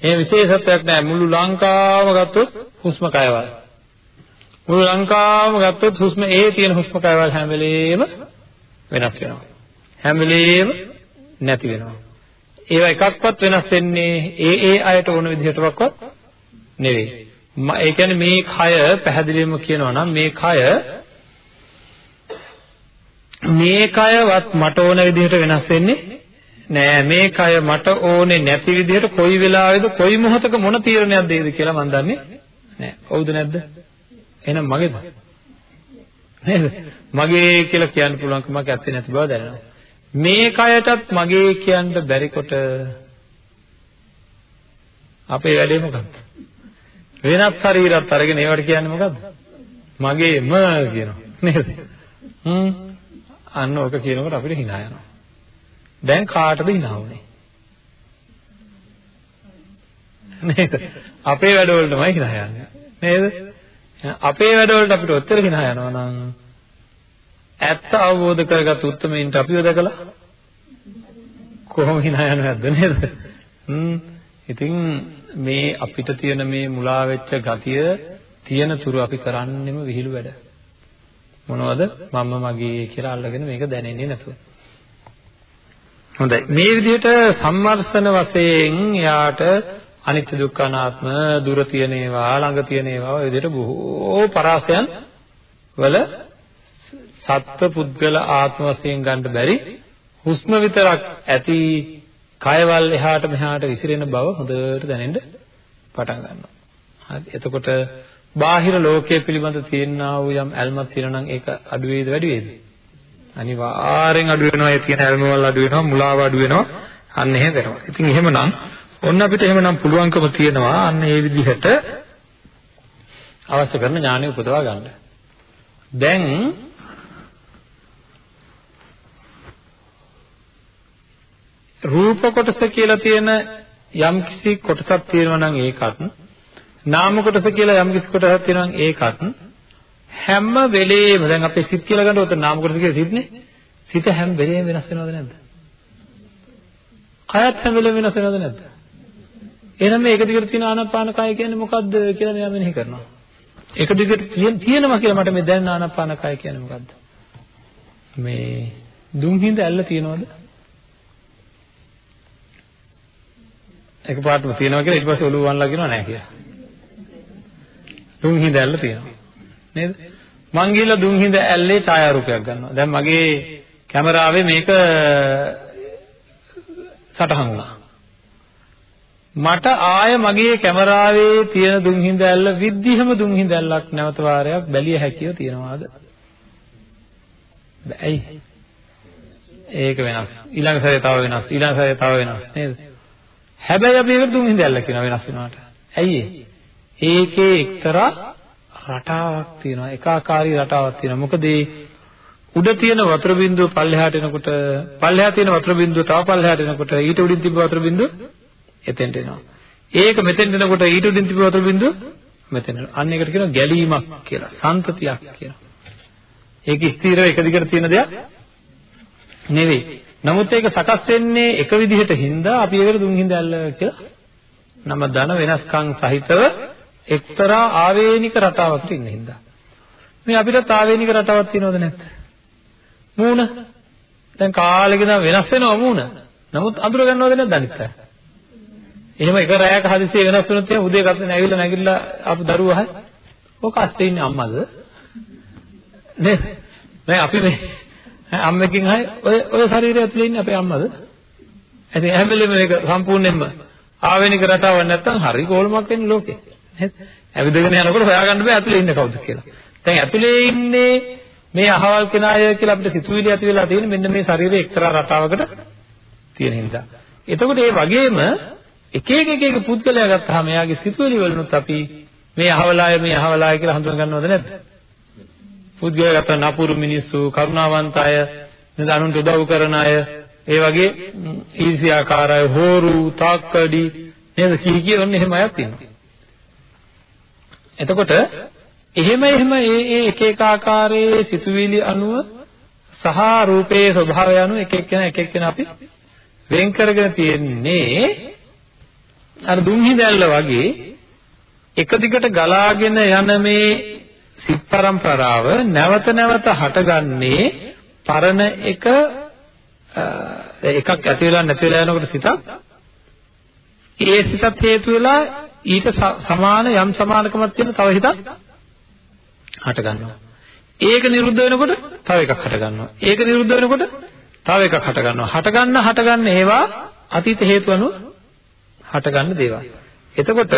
ඒ විශේෂත්වයක් නෑ මුළු ලංකාවම ගත්තොත් හුස්ම කයවල් මුළු ලංකාවම ගත්තොත් හුස්ම ඒ තියෙන හුස්ම කයවල් හැම වෙලේම වෙනස් වෙනවා. හැම වෙලේම නැති වෙනවා. ඒවා එකක්වත් වෙනස් වෙන්නේ ඒ ඒ අයට ඕන විදිහටවත් නෙවෙයි. ඒ කියන්නේ මේ කය පැහැදිලිවම කියනවා නම් මේ කය මේ කයවත් මට ඕන විදිහට වෙනස් වෙන්නේ නෑ මේ කය මට ඕනේ නැති විදිහට කොයි වෙලාවෙද කොයි මොහොතක මොන තීරණයක් දෙයිද කියලා මම දන්නේ නෑ. හවුද නැද්ද? එහෙනම් මගේද? නේද? මගේ කියලා කියන්න පුළුවන් කමක් ඇත්තේ නැති බව දැනෙනවා. මේ කයටත් මගේ කියන්න බැරි කොට අපේ වැඩේ මොකක්ද? වෙනත් ශරීරات අරගෙන ඒවට කියන්නේ මොකද්ද? මගේම කියනවා. නේද? හ්ම්. අන්න ඔක කියනකොට අපිට hina යනවා. දැන් කාටද hina වුනේ? නේද? අපේ වැඩවලටමයි hina යන්නේ. නේද? අපේ වැඩවලට අපිට ඔච්චර hina යනවා නම් ඇත්ත අවබෝධ කරගත් උත්තරමින්ට අපිව දැකලා කොහොම hina යනවද නේද? හ්ම් ඉතින් මේ අපිට තියෙන මේ මුලා වෙච්ච ගතිය තියෙන තුරු අපි කරන්නෙම විහිළු වැඩ. මොනවද? මම මගේ කියලා අල්ලගෙන මේක දැනෙන්නේ නැතුව. හොඳයි. මේ විදිහට සම්මර්ෂණ වශයෙන් යාට අනිත්‍ය දුක්ඛ අනාත්ම දුර තියෙන ඒවා ළඟ තියෙන ඒවා ඔය විදිහට බොහෝ පරාසයන් වල සත්ව පුද්ගල ආත්ම වශයෙන් ගන්න බැරි හුස්ම විතරක් ඇති කයවල් එහාට මෙහාට විසිරෙන බව හොඳට දැනෙන්න පටන් ගන්නවා. හරි. එතකොට බාහිර ලෝකයේ පිළිබඳ තියෙනා වූ යම් ඇල්මක් තියෙනවා නම් ඒක අඩු වේද වැඩි වේද? අනිවාර්යෙන් අඩු වෙනවා. ඒ තියෙන ඇල්ම වල අඩු වෙනවා, මුලාව අඩු වෙනවා. අන්න එහෙම වෙනවා. ඉතින් එහෙමනම් ඔන්න අපිට එහෙමනම් පුළුවන්කම තියෙනවා අන්න ඒ විදිහට අවශ්‍ය කරන ඥානය උපදවා ගන්න. දැන් රූප කොටස කියලා තියෙන යම් කිසි කොටසක් තියෙනවා නම් ඒකත් නාම කොටස කියලා යම් කිසි කොටසක් තියෙනවා නම් ඒකත් හැම වෙලේම දැන් අපේ සිත් කියලා ගන්නකොට නාම කොටස කියලා සිත්නේ සිත හැම වෙලේම වෙනස් වෙනවද නැද්ද? කයත් හැම වෙලේම වෙනස් වෙනවද නැද්ද? එහෙනම් මේ එක දිගට තියෙන ආනාපාන කය කියන්නේ මොකද්ද කියලා මෙයා මෙනෙහි කරනවා. එක දිගට තියෙනවා කියලා මට මේ දැනෙන ආනාපාන කය කියන්නේ මොකද්ද? මේ දුම්හිඳ ඇල්ල තියනවද? එකපාරටම තියනවා කියලා ඊට පස්සේ ඔළුව වන්ලා කියනවා නෑ කියලා. දුම්හිඳ ඇල්ල තියනවා. නේද? මං ගිහලා දුම්හිඳ ඇල්ලේ ඡායාරූපයක් ගන්නවා. දැන් මගේ කැමරාවේ මේක සටහන් වුණා. මට ආය මගේ කැමරාවේ තියෙන දුම්හිඳ ඇල්ල විද්ධිහම දුම්හිඳ ඇල්ලක් නැවත වාරයක් බැලිය හැකියව තියනවාද? බැයි. ඒක වෙනස්. ඊළඟ සැරේ තව වෙනස්. ඊළඟ සැරේ තව වෙනස් නේද? හැබැයි අපි ඒක දුම්හිඳ ඇල්ල කියනවා වෙනස් වෙනවට. ඇයි ඒකේ එක්තරා රටාවක් තියෙනවා. ඒකාකාරී රටාවක් තියෙනවා. මොකද උඩ තියෙන වතුර බින්දුව පල්ලෙහාට එනකොට පල්ලෙහා තියෙන වතුර බින්දුව තව පල්ලෙහාට එනකොට ඊට උඩින් තිබ්බ වතුර බින්දුව එතෙන්ට එනවා. ඒක මෙතෙන්ට එනකොට ඊට උඩින් තිබු වතුර බින්දුව මෙතෙන්ට. අන්න ඒකට කියනවා ගැලීමක් කියලා. සම්තතියක් කියනවා. ඒක ස්ථිරව එක දිගට තියෙන දෙයක් නෙවෙයි. නමුත් ඒක සකස් වෙන්නේ එක විදිහට හින්දා අපි ඒකට දුන් හිඳැල්ල කියලා නම දන වෙනස්කම් සහිතව එක්තරා ආවේනික රටාවකට ඉන්න හින්දා. මේ අපිට ආවේනික රටාවක් තියෙනවද නැද්ද? මූණ. දැන් කාලෙක ඉඳන් වෙනස් වෙනවා මූණ. නමුත් අඳුර ගන්නවද නැද්ද අනිත් අය? එහෙම එක රැයක හදිසියෙ වෙනස් වුණොත් එහෙනම් උදේ කප්පේ නැගිටලා නැගිටලා ආපු දරුවා හයි. ඕක අස්සේ ඉන්නේ අම්මද? නේද? දැන් අපි මේ අම්මකින් හයි ඔය ඔය ශරීරය ඇතුලේ ඉන්නේ අපේ අම්මද? ඉතින් හැම වෙලෙම මේක සම්පූර්ණයෙන්ම ආවෙනික රටාවක් නැත්තම් හරි ගෝලමක් වෙන ලෝකේ. නේද? ඇවිදගෙන යනකොට හොයාගන්න බෑ ඇතුලේ ඉන්නේ කවුද කියලා. දැන් ඇතුලේ ඉන්නේ මේ අහවල් කෙනාය කියලා අපිට සිතුවිලි ඇති වෙලා තියෙන මෙන්න මේ ශරීරයේ එක්තරා රටාවකට තියෙන හින්දා. එතකොට ඒ වගේම එක එක එක එක පුද්ගලයා ගත්තාම එයාගේ සිතුවිලි වලුත් අපි මේ අහවලාය මේ අහවලාය කියලා හඳුන ගන්නවද නැද්ද? පුද්ගලයා ගත්තා නපුරු මිනිස්සු, කරුණාවන්ත අය, නේද අනුන්ට උදව් කරන අය, ඒ වගේ ඊර්ෂ්‍යාකාර අය, හෝරු, තාක්කඩි නේද කී කී ඔන්න එහෙම අයත් ඉන්නවා. එතකොට එහෙම එහෙම ඒ ඒ එක එක ආකාරයේ සිතුවිලි අනුව සහ රූපයේ ස්වභාවය අනුව එක එක්කෙනා එක එක්කෙනා අපි වෙන් කරගෙන තියෙන්නේ අර දුම්හි දැල්ල වගේ එක දිගට ගලාගෙන යන මේ සිත් පරම්පරාව නැවත නැවත හටගන්නේ පරණ එක එකක් ඇති වෙලා නැති වෙලා යනකොට සිතක්. ඒ සිතත් හේතු වෙලා ඊට සමාන යම් සමානකමක් තියෙන තව හිතක් හට ගන්නවා. ඒක නිරුද්ධ වෙනකොට තව එකක් හට ගන්නවා. ඒක නිරුද්ධ වෙනකොට තව එකක් හට ගන්නවා. හට ගන්න හට ගන්න ඒවා අතීත හේතු අනුව හට ගන්න දේවල්. එතකොට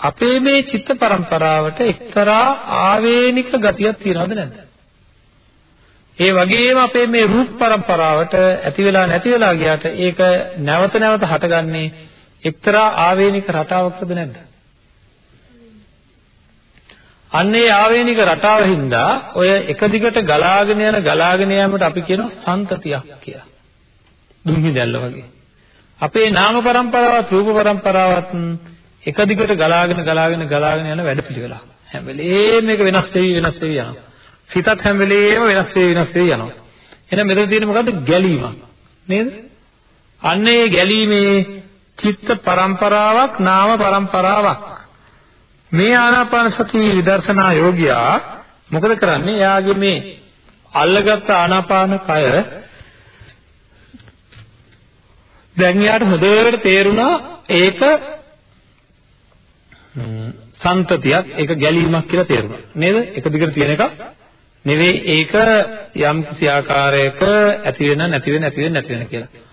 අපේ මේ චිත්ත පරම්පරාවට එක්තරා ආවේනික ගතියක් තියනවද නැද්ද? ඒ වගේම අපේ මේ රූප පරම්පරාවට ඇති වෙලා නැති වෙලා ගියාට ඒක නැවත නැවත හටගන්නේ එක්තරා ආවේනික රටාවක්ද නැද්ද? අන්නේ ආවේනික රටාව හින්දා ඔය එක දිගට ගලාගෙන යන ගලාගෙන යෑමට අපි කියනවා සන්තතියක් කියලා. දුම්හිදැල්ල වගේ. අපේ නාම પરම්පරාවත් රූප પરම්පරාවත් එක දිගට ගලාගෙන ගලාගෙන ගලාගෙන යන වැඩපිළිවෙලක්. හැම වෙලේම මේක වෙනස් වෙවි වෙනස් වෙවි යනවා. සිතත් හැම වෙලේම වෙනස් වෙවි වෙනස් වෙවි යනවා. එහෙනම් මෙතන තියෙන්නේ මොකද්ද? ගැලීමක්. නේද? අන්නේ ගැලීමේ චිත්ත පරම්පරාවක් නාම පරම්පරාවක්. මේ ආනාපාන සති විදර්ශනා යෝගියා මොකද කරන්නේ? එයාගේ මේ අල්ලගත් ආනාපාන කය දැන් යාට හොඳට තේරුණා ඒක සම්පතියක් ඒක ගැලීමක් කියලා තේරුණා. නේද? එක දිගට තියෙන එක නෙවෙයි. ඒක යම් කිසි ආකාරයක ඇති වෙන නැති වෙන ඇති වෙන නැති වෙන කියලා.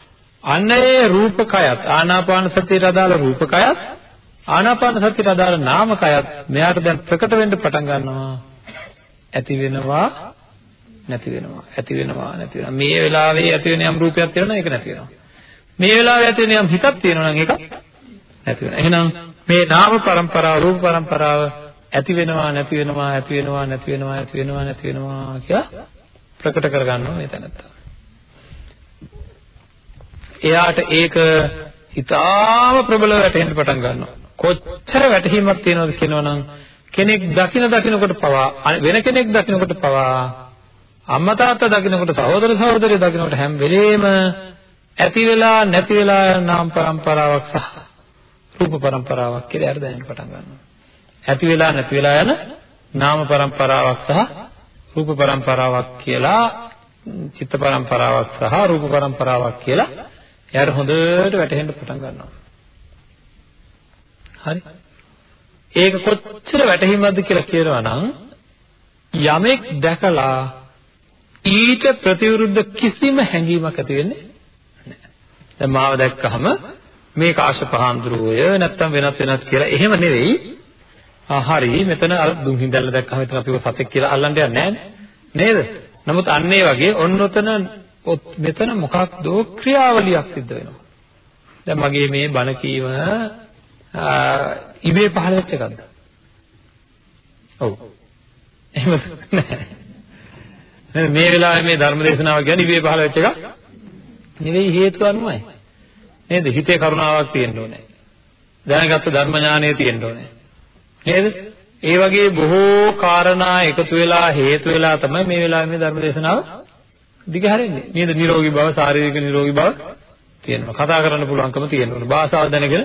අන්න ඒ රූපකයත් ආනාපාන සතියට අදාළ රූපකයත් ආනාපාන සතියට අදාළ නාමකයත් මෙයාට දැන් ප්‍රකට වෙන්න පටන් ගන්නවා. ඇති වෙනවා නැති වෙනවා. ඇති වෙනවා නැති වෙනවා. මේ වෙලාවේ ඇති වෙන යම් රූපයක් තියෙනවා ඒක නැති වෙනවා. මේ වෙලාවේ ඇති වෙන යම් හිතක් තියෙනවා නම් ඒක නැති වෙනවා. එහෙනම් මේ නාම પરම්පරාව රූප પરම්පරාව ඇති වෙනවා නැති වෙනවා ඇති වෙනවා නැති වෙනවා ඇති වෙනවා නැති වෙනවා කියලා ප්‍රකට කරගන්නවා මේ තැනත්තා. එයාට ඒක හිතාම ප්‍රබල වැටෙන්න පටන් ගන්නවා. කොච්චර වැටහීමක් තියෙනවද කියනවනම් කෙනෙක් දකින දකිනකොට පවා වෙන කෙනෙක් දකිනකොට පවා අම්මා තාත්තා දකිනකොට සහෝදර සහෝදරිය දකිනකොට හැම වෙලේම ඇති වෙලා නැති වෙලා යන නාම પરම්පරාවක් සහ රූප પરම්පරාවක් කියලා හරිදැන්න පටන් ගන්නවා. ඇති වෙලා නැති වෙලා යන නාම પરම්පරාවක් සහ රූප પરම්පරාවක් කියලා චිත්ත પરම්පරාවක් සහ රූප પરම්පරාවක් කියලා එයාට හොඳට වැටහෙන්න පටන් ගන්නවා. හරි. ඒක කොච්චර වැටහිමක්ද කියලා කියනවා නම් යමෙක් දැකලා ඊට ප්‍රතිවිරුද්ධ කිසිම හැඟීමක් ඇති වෙන්නේ නැහැ. දැන් මාව දැක්කහම මේ කාශ්‍යප හාමුදුරුවෝය නැත්තම් වෙනත් වෙනත් කියලා එහෙම නෙවෙයි. හරි මෙතන අර දුම් හිඳල්ල දැක්කම එතන අපිව සතෙක් කියලා අල්ලන්න යන්නේ නේද? නමුත් අන්න ඒ වගේ ඔන්නතන මෙතන මොකක්ද ක්‍රියාවලියක් සිද්ධ වෙනවා. දැන් මගේ මේ බණ කීම ඉබේ පහළ වෙච්ච එකක්ද? ඔව්. එහෙම නෑ. මේ වෙලාවේ මේ ධර්ම දේශනාව කියන්නේ ඉබේ පහළ වෙච්ච එකක් නෙවෙයි හේතු අනුවයි. නේද? හිතේ කරුණාවක් තියෙන්න ඕනේ. දැනගත්ත ධර්ම ඥානය තියෙන්න ඕනේ. නේද? ඒ වගේ බොහෝ කාරණා එකතු වෙලා හේතු වෙලා තමයි මේ වෙලාවේ මේ ධර්ම දේශනාව දිගහැරෙන්නේ. නේද? නිරෝගී බව, ශාරීරික නිරෝගී බව තියෙනවා. කතා කරන්න පුළුවන්කම තියෙනවා. භාෂාව දැනගෙන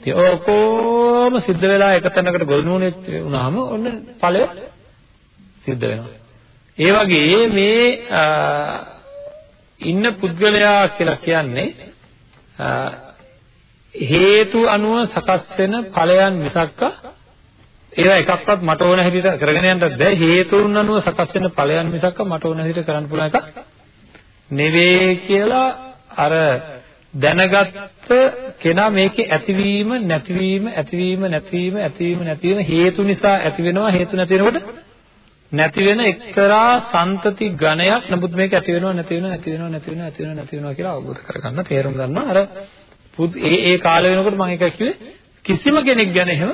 තියෙන ඔක්කොම සිද්ධ වෙලා එක තැනකට ගොනුනේ වුණාම ඔන්න ඵලය සිද්ධ වෙනවා. ඒ වගේ මේ ඉන්න පුද්ගලයා කියලා කියන්නේ හේතු අනුව සකස් වෙන ඵලයන් මිසක්ක ඒවා එකක්වත් මට ඕන හැටියට කරගෙන යන්නත් බැහැ හේතුන් අනුව සකස් වෙන ඵලයන් මිසක්ක මට ඕන හැටියට කරන්න පුළුවන් එකක් නෙවෙයි කියලා අර දැනගත්ත කෙනා මේකේ ඇතිවීම නැතිවීම ඇතිවීම නැතිවීම ඇතිවීම නැතිවීම හේතු නිසා ඇති වෙනවා හේතු නැති වෙනකොට නැති වෙන එක්තරා සන්තති ඝණයක්. නමුත් මේක ඇති වෙනව නැති වෙනව නැති වෙනව නැති වෙනව නැති වෙනව නැති වෙනව කියලා අවබෝධ කරගන්න තේරුම් ගන්න අර ඒ ඒ කාලය වෙනකොට මම එක කිව්වේ කිසිම කෙනෙක් ගැන එහෙම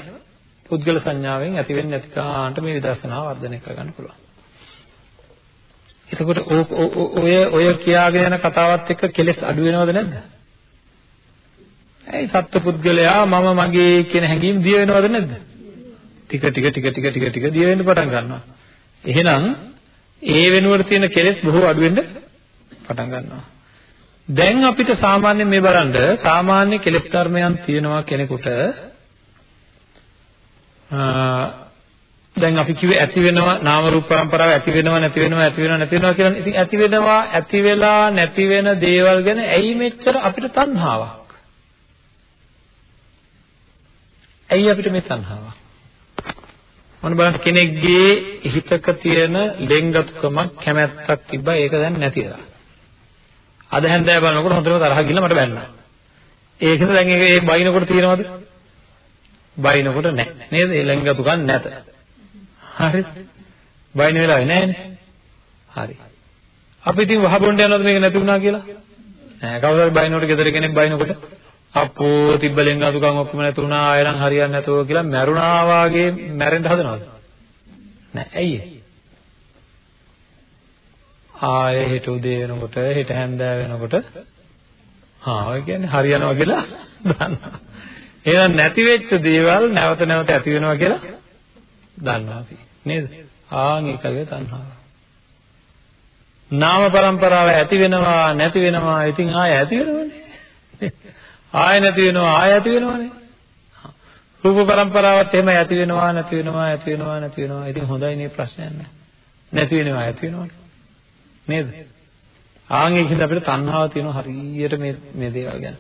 පුද්ගල සංඥාවෙන් ඇති වෙන්නේ නැති කාන්ට මේ විදර්ශනාව වර්ධනය කරගන්න පුළුවන්. එතකොට ඔය ඔය කියාගෙන යන කතාවත් එක්ක කෙලෙස් අඩු වෙනවද නැද්ද? ඇයි සත්පුද්ගලයා මම මගේ කියන හැඟීම් දිය වෙනවද නැද්ද? ටික ටික ටික ටික ටික ටික දිය වෙන්න පටන් ගන්නවා. එහෙනම් ඒ වෙනුවට තියෙන කෙලෙස් බොහෝ අඩු වෙන්න පටන් ගන්නවා. දැන් අපිට සාමාන්‍යයෙන් මේ බලන්න සාමාන්‍ය කෙලෙස් ධර්මයන් තියෙනවා කෙනෙකුට දැන් අපි කිව්වේ ඇති වෙනවා නාම රූප પરම්පරාව ඇති වෙනවා නැති වෙනවා ඇති වෙනවා නැති වෙනවා කියලා. ඉතින් ඇති වෙනවා ඇති වෙලා නැති වෙන දේවල් ගැන ඇයි මෙච්චර අපිට තණ්හාවක්? ඇයි අපිට මේ තණ්හාවක්? මොන බලන්න කෙනෙක්ගේ හිතක තියෙන ලෙන්ගතුකමක් කැමැත්තක් තිබ්බා ඒක දැන් නැතිලා. අද හැන්දෑව බලනකොට හොඳටම තරහ ගිහලා මට බැන්නා. ඒකද දැන් ඒක ඒ බයිනකොට තියෙනවද? බයිනකොට නැහැ. නේද? ඒ ලෙන්ගතුකම් නැත. හරිද? බයින වෙලාවේ නැහැනේ. හරි. අපි ඉතින් වහබොන්න යනවද මේක නැති වුණා කියලා? නෑ කවුරුහරි බයිනකොට ගෙදර කෙනෙක් බයිනකොට අප්පෝ තිබ්බලෙන් අතුකම් ඔක්කොම නැති වුණා ආයෙ නම් හරියන්නේ නැතුව කියලා මැරුණා වාගේ මැරෙන්න හදනවද? නෑ ඇයි ඒ? ආයෙ හෙට උදේ වෙනකොට හෙට හැන්දෑ වෙනකොට හා ඔය කියන්නේ හරියනවා කියලා දන්නවා. එහෙනම් නැති වෙච්ච දේවල් නැවත නැවත ඇති වෙනවා කියලා දන්නවා අපි. නේද? ආන් ඒකගේ තණ්හාව. නාම પરම්පරාව ඇති වෙනවා නැති වෙනවා. ඉතින් ආය ඇති වෙනවනේ. ආය නැති වෙනවා ආය ඇති වෙනවනේ. රූප પરම්පරාවත් එහෙම ඇති වෙනවා නැති වෙනවා ඇති වෙනවා නැති වෙනවා. ඉතින් හොඳයි නේ ප්‍රශ්නයක් නැහැ. නැති වෙනවා ඇති වෙනවනේ. නේද? ආන් ඒකෙන් අපිට තණ්හාව තියෙනවා හරියට මේ මේ දේවල් ගැන.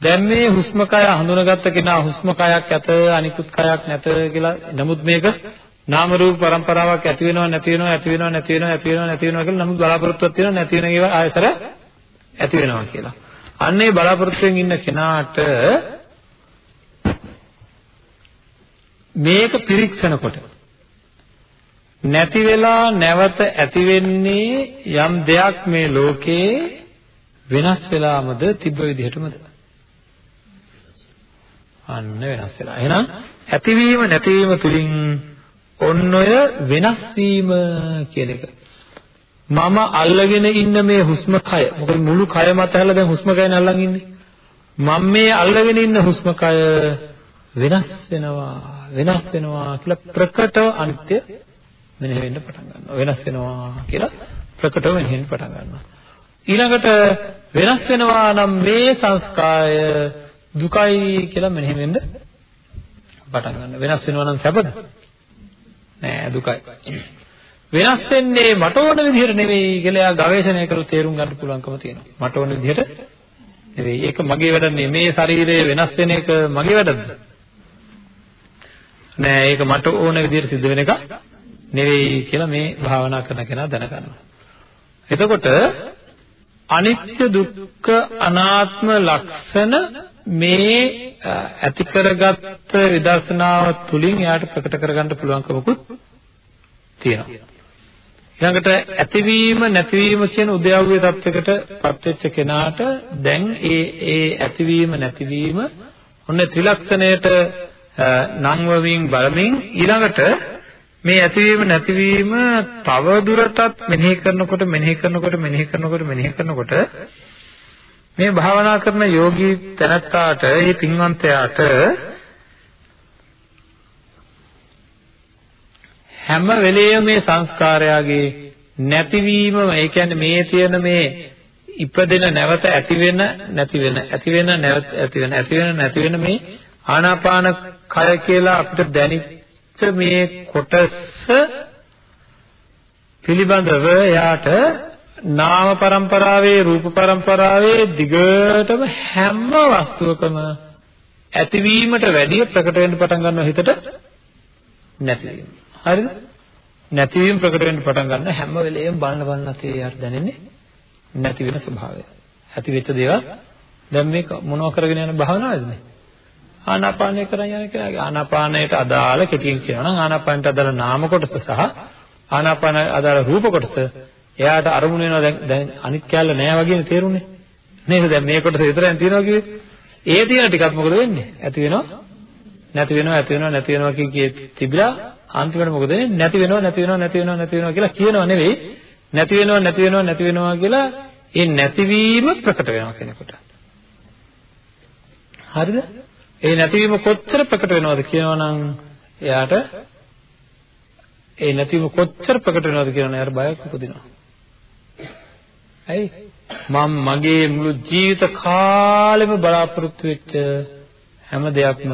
දැන් මේ හුස්ම කය හඳුනගත්ත කෙනා හුස්ම කයක් ඇත අනිකුත් කයක් නැත කියලා නමුත් මේක නාම රූප પરම්පරාවක් ඇති වෙනවා නැති වෙනවා ඇති වෙනවා නැති වෙනවා ඇති වෙනවා නැති වෙනවා කියලා නමුත් බලාපොරොත්තුවක් තියෙනවා නැති වෙන ඒවා ආයතර ඇති වෙනවා කියලා. අන්නේ බලාපොරොත්තුෙන් ඉන්න කෙනාට මේක පිරික්සනකොට නැති වෙලා නැවත ඇති වෙන්නේ යම් දෙයක් මේ ලෝකේ වෙනස් වෙලාමද තිබ්බ විදිහටමද අන්න වෙනස් වෙලා. එහෙනම් ඇතිවීම නැතිවීම තුලින් ඔන්න ඔය වෙනස් වීම කියන එක. මම අල්ලගෙන ඉන්න මේ හුස්ම කය. මොකද මුළු කය මත හැලා දැන් හුස්ම කයනේ අල්ලන් ඉන්නේ. මම මේ අල්ලගෙන ඉන්න හුස්ම කය වෙනස් වෙනවා වෙනස් වෙනවා කියලා ප්‍රකටව අනිත්‍ය මෙනෙහි වෙන්න පටන් ගන්නවා. වෙනස් වෙනවා කියලා ප්‍රකටව මෙනෙහි වෙන්න පටන් ගන්නවා. ඊළඟට වෙනස් වෙනවා නම් මේ සංස්කාරය දුකයි කියලා මෙනෙහි වෙන්න පටන් ගන්නවා වෙනස් වෙනවා නම් සැපද නෑ දුකයි වෙනස් වෙන්නේ මට ඕන විදිහට නෙවෙයි කියලා එයා ගවේෂණය කරලා තේරුම් ගන්න පුළුවන්කම තියෙනවා. මට ඕන විදිහට නෙවෙයි. ඒක මගේ වැඩ නෙවෙයි. මේ ශරීරය වෙනස් වෙන එක මගේ වැඩද? නෑ ඒක මට ඕන විදිහට සිද්ධ වෙන එක නෙවෙයි කියලා මේ භාවනා කරන කෙනා දැනගන්නවා. එතකොට අනිත්‍ය දුක්ඛ අනාත්ම ලක්ෂණ මේ ඇති කරගත්ත විදර්ශනාව තුළින් එයාට ප්‍රකට කරගන්න පුළුවන්කමකුත් තියෙනවා. ඊළඟට ඇතිවීම නැතිවීම කියන උද්‍යව්‍ය தත්වයකට පත්වෙච්ච කෙනාට දැන් ඒ ඒ ඇතිවීම නැතිවීම ඔන්න ත්‍රිලක්ෂණයට නංවමින් බලමින් ඊළඟට මේ ඇතිවීම නැතිවීම තව දුරටත් මෙනෙහි කරනකොට මෙනෙහි කරනකොට මෙනෙහි කරනකොට මෙනෙහි කරනකොට මේ භාවනා කරන යෝගී තැනත්තාට මේ පින්වන්තයාට හැම වෙලේම මේ සංස්කාරයගේ නැතිවීම ඒ කියන්නේ මේ තියෙන මේ ඉපදෙන නැවත ඇති වෙන නැති වෙන ඇති වෙන නැවත ඇති වෙන ඇති වෙන නැති වෙන මේ ආනාපාන කය කියලා අපිට වෙච්ච මේ කොටස පිළිබඳව එයාට නාම પરම්පරාවේ රූප પરම්පරාවේ දිගටම හැම වස්තුවකම ඇතිවීමට වැඩිය ප්‍රකට වෙන්න පටන් ගන්නවා හිතට නැතිවීම. හරිද? නැතිවීම ප්‍රකට වෙන්න පටන් ගන්න හැම වෙලෙම බලන බලන තේ යාට දැනෙන්නේ නැති වෙන ස්වභාවය. ඇති වෙච්ච දේවල් දැන් මේ මොනවා කරගෙන යන භාවනාවද මේ? ආනාපානය කරන් යන කෙනාගේ ආනාපානයට අදාළ කෙටියෙන් කියනවා නම් ආනාපානයට අදාළ නාම කොටස සහ ආනාපාන අදාළ රූප කොටස එයාට අරමුණු වෙනවා දැන් දැන් අනිත් කැලල නෑ වගේනේ තේරුනේ. නේද? දැන් මේ කොටස විතරෙන් තියෙනවා කිව්වේ. ඒ තියෙන ටිකත් මොකද වෙන්නේ? ඇති වෙනවා? නැති වෙනවා ඇති වෙනවා නැති වෙනවා කිය කී තිබිලා අන්තිමට මොකද වෙන්නේ? නැති වෙනවා නැති වෙනවා නැති වෙනවා නැති වෙනවා කියලා කියනවා නෙවෙයි. නැති වෙනවා නැති වෙනවා නැති වෙනවා කියලා ඒ නැතිවීම ප්‍රකට වෙනවා කෙනෙකුට. හරිද? ඒ නැතිවීම කොච්චර ප්‍රකට වෙනවද කියනවනම් එයාට ඒ නැතිවීම කොච්චර ප්‍රකට වෙනවද කියනවනම් එයාට බයක් උපදිනවා. ඇයි? මම මගේ මුළු ජීවිත කාලෙම බලාපොරොත්තු වෙච්ච හැම දෙයක්ම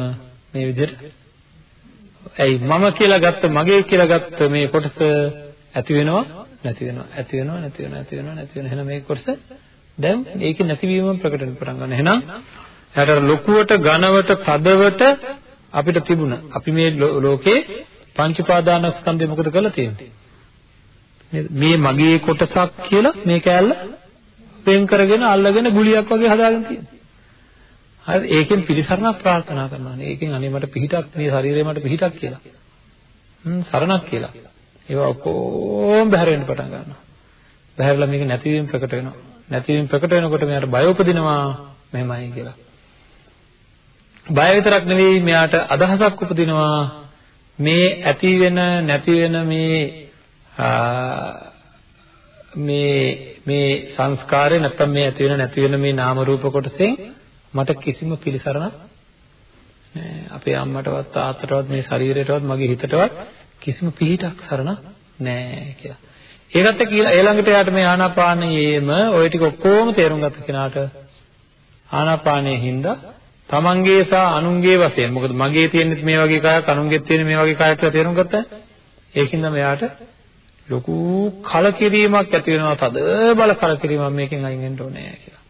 මේ විදිහට ඇයි මම කියලා ගත්ත මගේ කියලා ගත්ත මේ කොටස ඇති වෙනවා නැති වෙනවා ඇති වෙනවා නැති වෙනවා ඇති වෙනවා නැති වෙනවා. එහෙනම් මේ කොටස දැන් ඒකේ නැතිවීම ප්‍රකට වෙන්න පටන් ගන්න. එහෙනම් එයාට ලොකුවට ඝනවට තදවට අපිට තිබුණ අපි මේ ලෝකේ පංච උපාදානස්කන්ධය මොකද කරලා තියෙන්නේ? මේ මගේ කොටසක් කියලා මේ කෑල්ල වෙන් කරගෙන අල්ලගෙන ගුලියක් වගේ හදාගෙන තියෙනවා. හරි ඒකෙන් පිළිසරණක් ප්‍රාර්ථනා කරනවා. ඒකෙන් අනේ මට පිහිටක් මේ ශරීරය මට පිහිටක් කියලා. හ්ම් සරණක් කියලා. ඒවා ඔක්කොම බැහැර වෙන්න පටන් ගන්නවා. බැහැරලා මේක නැතිවීම ප්‍රකට වෙනවා. නැතිවීම ප්‍රකට වෙනකොට මෙයාට බය උපදිනවා මෙහෙමයි කියලා. බය විතරක් නෙවෙයි මෙයාට අදහසක් උපදිනවා මේ ඇති වෙන නැති වෙන මේ මේ මේ සංස්කාරය නැත්තම් මේ ඇති වෙන නැති වෙන මේ නාම රූප කොටසෙන් මට කිසිම පිළිසරණක් නෑ අපේ අම්මටවත් තාත්තටවත් මේ ශරීරයටවත් මගේ හිතටවත් කිසිම පිහිටක් සරණක් නෑ කියලා. ඒකත් කියලා ඊළඟට යාට මේ ආනාපානයේම ওই ටික ඔක්කොම තේරුම් ගත්ත කෙනාට ආනාපානයේ හින්දා තමන්ගේ සහ අනුන්ගේ වශයෙන් මොකද මගේ තියෙන්නේ මේ වගේ කායක් අනුන්ගේ තියෙන්නේ මේ වගේ කායක් කියලා තේරුම් ගත්තා. ඒකින්ද මෙයාට ලොකු කලකිරීමක් ඇති වෙනවා තද බල කලකිරීමක් මේකෙන් අයින් වෙන්න ඕනේ කියලා.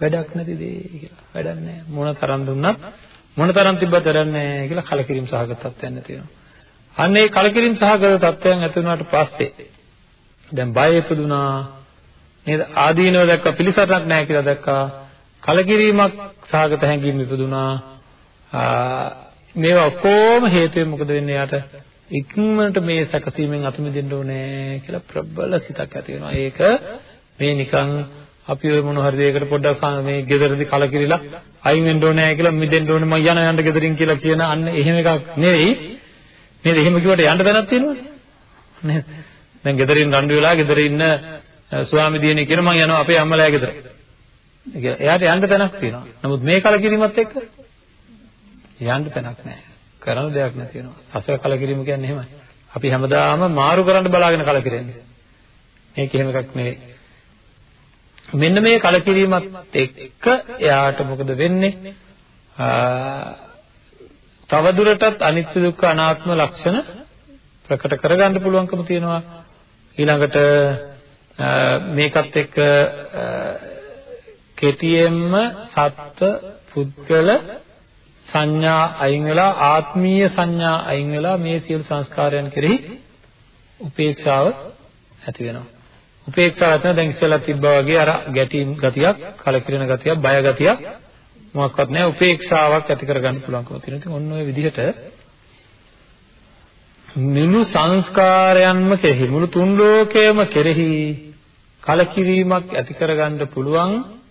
වැඩක් නැති දේ කියලා. වැඩක් නැහැ. මොන තරම් දුන්නත් මොන තරම් තිබ්බත් වැඩක් නැහැ කියලා කලකිරීම සහගත තත්ත්වයක් නැති වෙනවා. අන්න ඒ කලකිරීම සහගත තත්ත්වයන් ඇති වුණාට පස්සේ දැන් බය ඉපදුනා නේද ආදීනව දැක්ක පිළිසරණක් නැහැ කියලා දැක්කා කලකිරීමක් සහගත හැඟීම් ඉපදුනා. මේවා ඔක්කොම හේතුවෙන් මොකද වෙන්නේ යාට? ඉක්මනට මේ සැකසීමෙන් අත මිදෙන්න ඕනේ කියලා ප්‍රබල සිතක් ඇති වෙනවා. ඒක මේ නිකන් අපි ඔය මොන හරි දෙයකට පොඩ්ඩක් මේ ගෙදරදී කලකිරිලා අයින් වෙන්න ඕනේ කියලා මිදෙන්න ඕනේ මම යන යන්න ගෙදරින් කියලා කියන අන්න එහෙම එකක් නෙවෙයි. නේද? එහෙම කිව්වට යන්න දැනක් තියෙනවනේ නේද? දැන් ගෙදරින් රණ්ඩු වෙලා ගෙදර ඉන්න ස්වාමි දියණිය කියන මම යනවා අපේ අම්මලා ගෙදර එයාට යන්න තැනක් තියෙනවා. නමුත් මේ කලකිරීමත් එක්ක යන්න තැනක් නැහැ. කරන්න දෙයක් නැති වෙනවා. අසල කලකිරීම කියන්නේ එහෙමයි. අපි හැමදාම මාරු කරන්න බලාගෙන කලකිරෙන්නේ. මේක එහෙම එකක් නෙවෙයි. මෙන්න මේ කලකිරීමත් එක්ක එයාට මොකද වෙන්නේ? තවදුරටත් අනිත්‍ය දුක්ඛ අනාත්ම ලක්ෂණ ප්‍රකට කරගන්න පුළුවන්කම තියෙනවා. ඊළඟට මේකත් එක්ක කෙටියෙන්ම සත්ත්ව පුද්ගල සංඥා අයින් වෙලා ආත්මීය සංඥා අයින් වෙලා මේ සියලු සංස්කාරයන් කෙරෙහි උපේක්ෂාව ඇති වෙනවා. උපේක්ෂාව ඇතන දැන් ඉස්සෙල්ලා තිබ්බා වගේ අර ගැටීම් ගතියක්, කලකිරෙන ගතියක්, බය ගතියක් මොකක්වත් නැහැ. උපේක්ෂාවක් ඇති කරගන්න පුළුවන්කම තියෙනවා. ඉතින් ඔන්න ඔය විදිහට මුළු සංස්කාරයන්ම කෙරෙහි මුළු තුන් ලෝකයම කෙරෙහි කලකිරීමක් ඇති කරගන්න පුළුවන්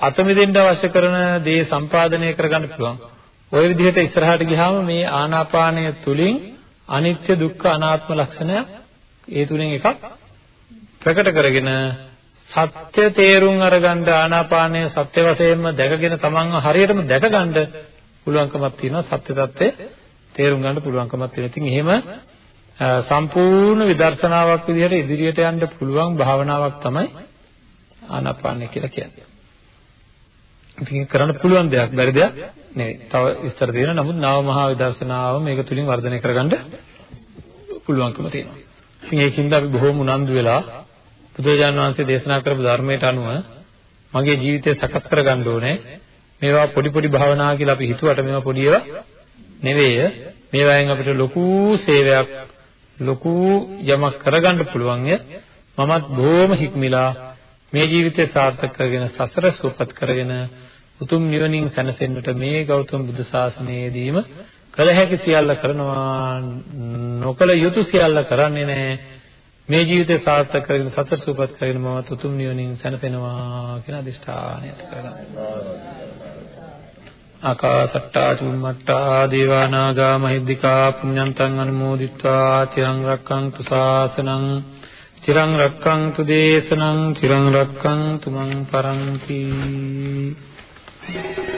අත මෙදෙන්න අවශ්‍ය කරන දේ සම්පාදනය කරගන්න පුළුවන්. ওই විදිහට ඉස්සරහට ගියාම මේ ආනාපානය තුලින් අනිත්‍ය දුක්ඛ අනාත්ම ලක්ෂණය ඒ තුලින් එකක් ප්‍රකට කරගෙන සත්‍ය තේරුම් අරගන්න ආනාපානය සත්‍ය වශයෙන්ම දැකගෙන තමන්ව හරියටම දැකගන්න පුළුවන්කමක් තියෙනවා සත්‍ය தත්ත්වය තේරුම් ගන්න පුළුවන්කමක් තියෙනවා. ඉතින් එහෙම සම්පූර්ණ විදර්ශනාවක් විදිහට ඉදිරියට යන්න පුළුවන් භාවනාවක් තමයි ආනාපානය කියලා කියන්නේ. ඉතින් කරන්න පුළුවන් දෙයක් බැරි දෙයක් නෙවෙයි. තව විස්තර තියෙනවා. නමුත් නව මහා විදර්ශනාව මේක තුලින් වර්ධනය කරගන්න පුළුවන්කම තියෙනවා. ඉතින් ඒකින්ද අපි බොහෝම උනන්දු වෙලා බුදුරජාන් වහන්සේ දේශනා කරපු ධර්මයට අනුව මගේ ජීවිතය සකස් කරගන්න ඕනේ. මේවා පොඩි පොඩි භාවනා කියලා අපි හිතුවට මේවා පොඩි ඒවා නෙවෙයි. මේවායෙන් අපිට ලොකු සේවයක් ලොකු යමක් කරගන්න පුළුවන් මමත් බොහොම හික්මිලා මේ ජීවිතය සාර්ථක කරගෙන සසර සුවපත් කරගෙන උතුම් නිවනින් සැනසෙන්නට මේ ගෞතම බුදු සාසනයේදීම කළ හැකි සියල්ල කරනවා නොකළ යුතු සියල්ල කරන්නේ නැහැ මේ ජීවිතය සාර්ථක කරගෙන සතර සූපත් කරගෙන මම තුතුම් නිවනින් සැනසෙනවා කියන අදිෂ්ඨානය කරගන්න. ආකාසට්ටා චුම්මට්ටා දේවා නාග මහිද්దికා පුඤ්ඤන්තං අනුමෝදිත්වා චිරං රක්ඛන්තු ශාසනං චිරං රක්ඛන්තු දේශනං චිරං රක්ඛන්තු මං පරන්ති Thank you.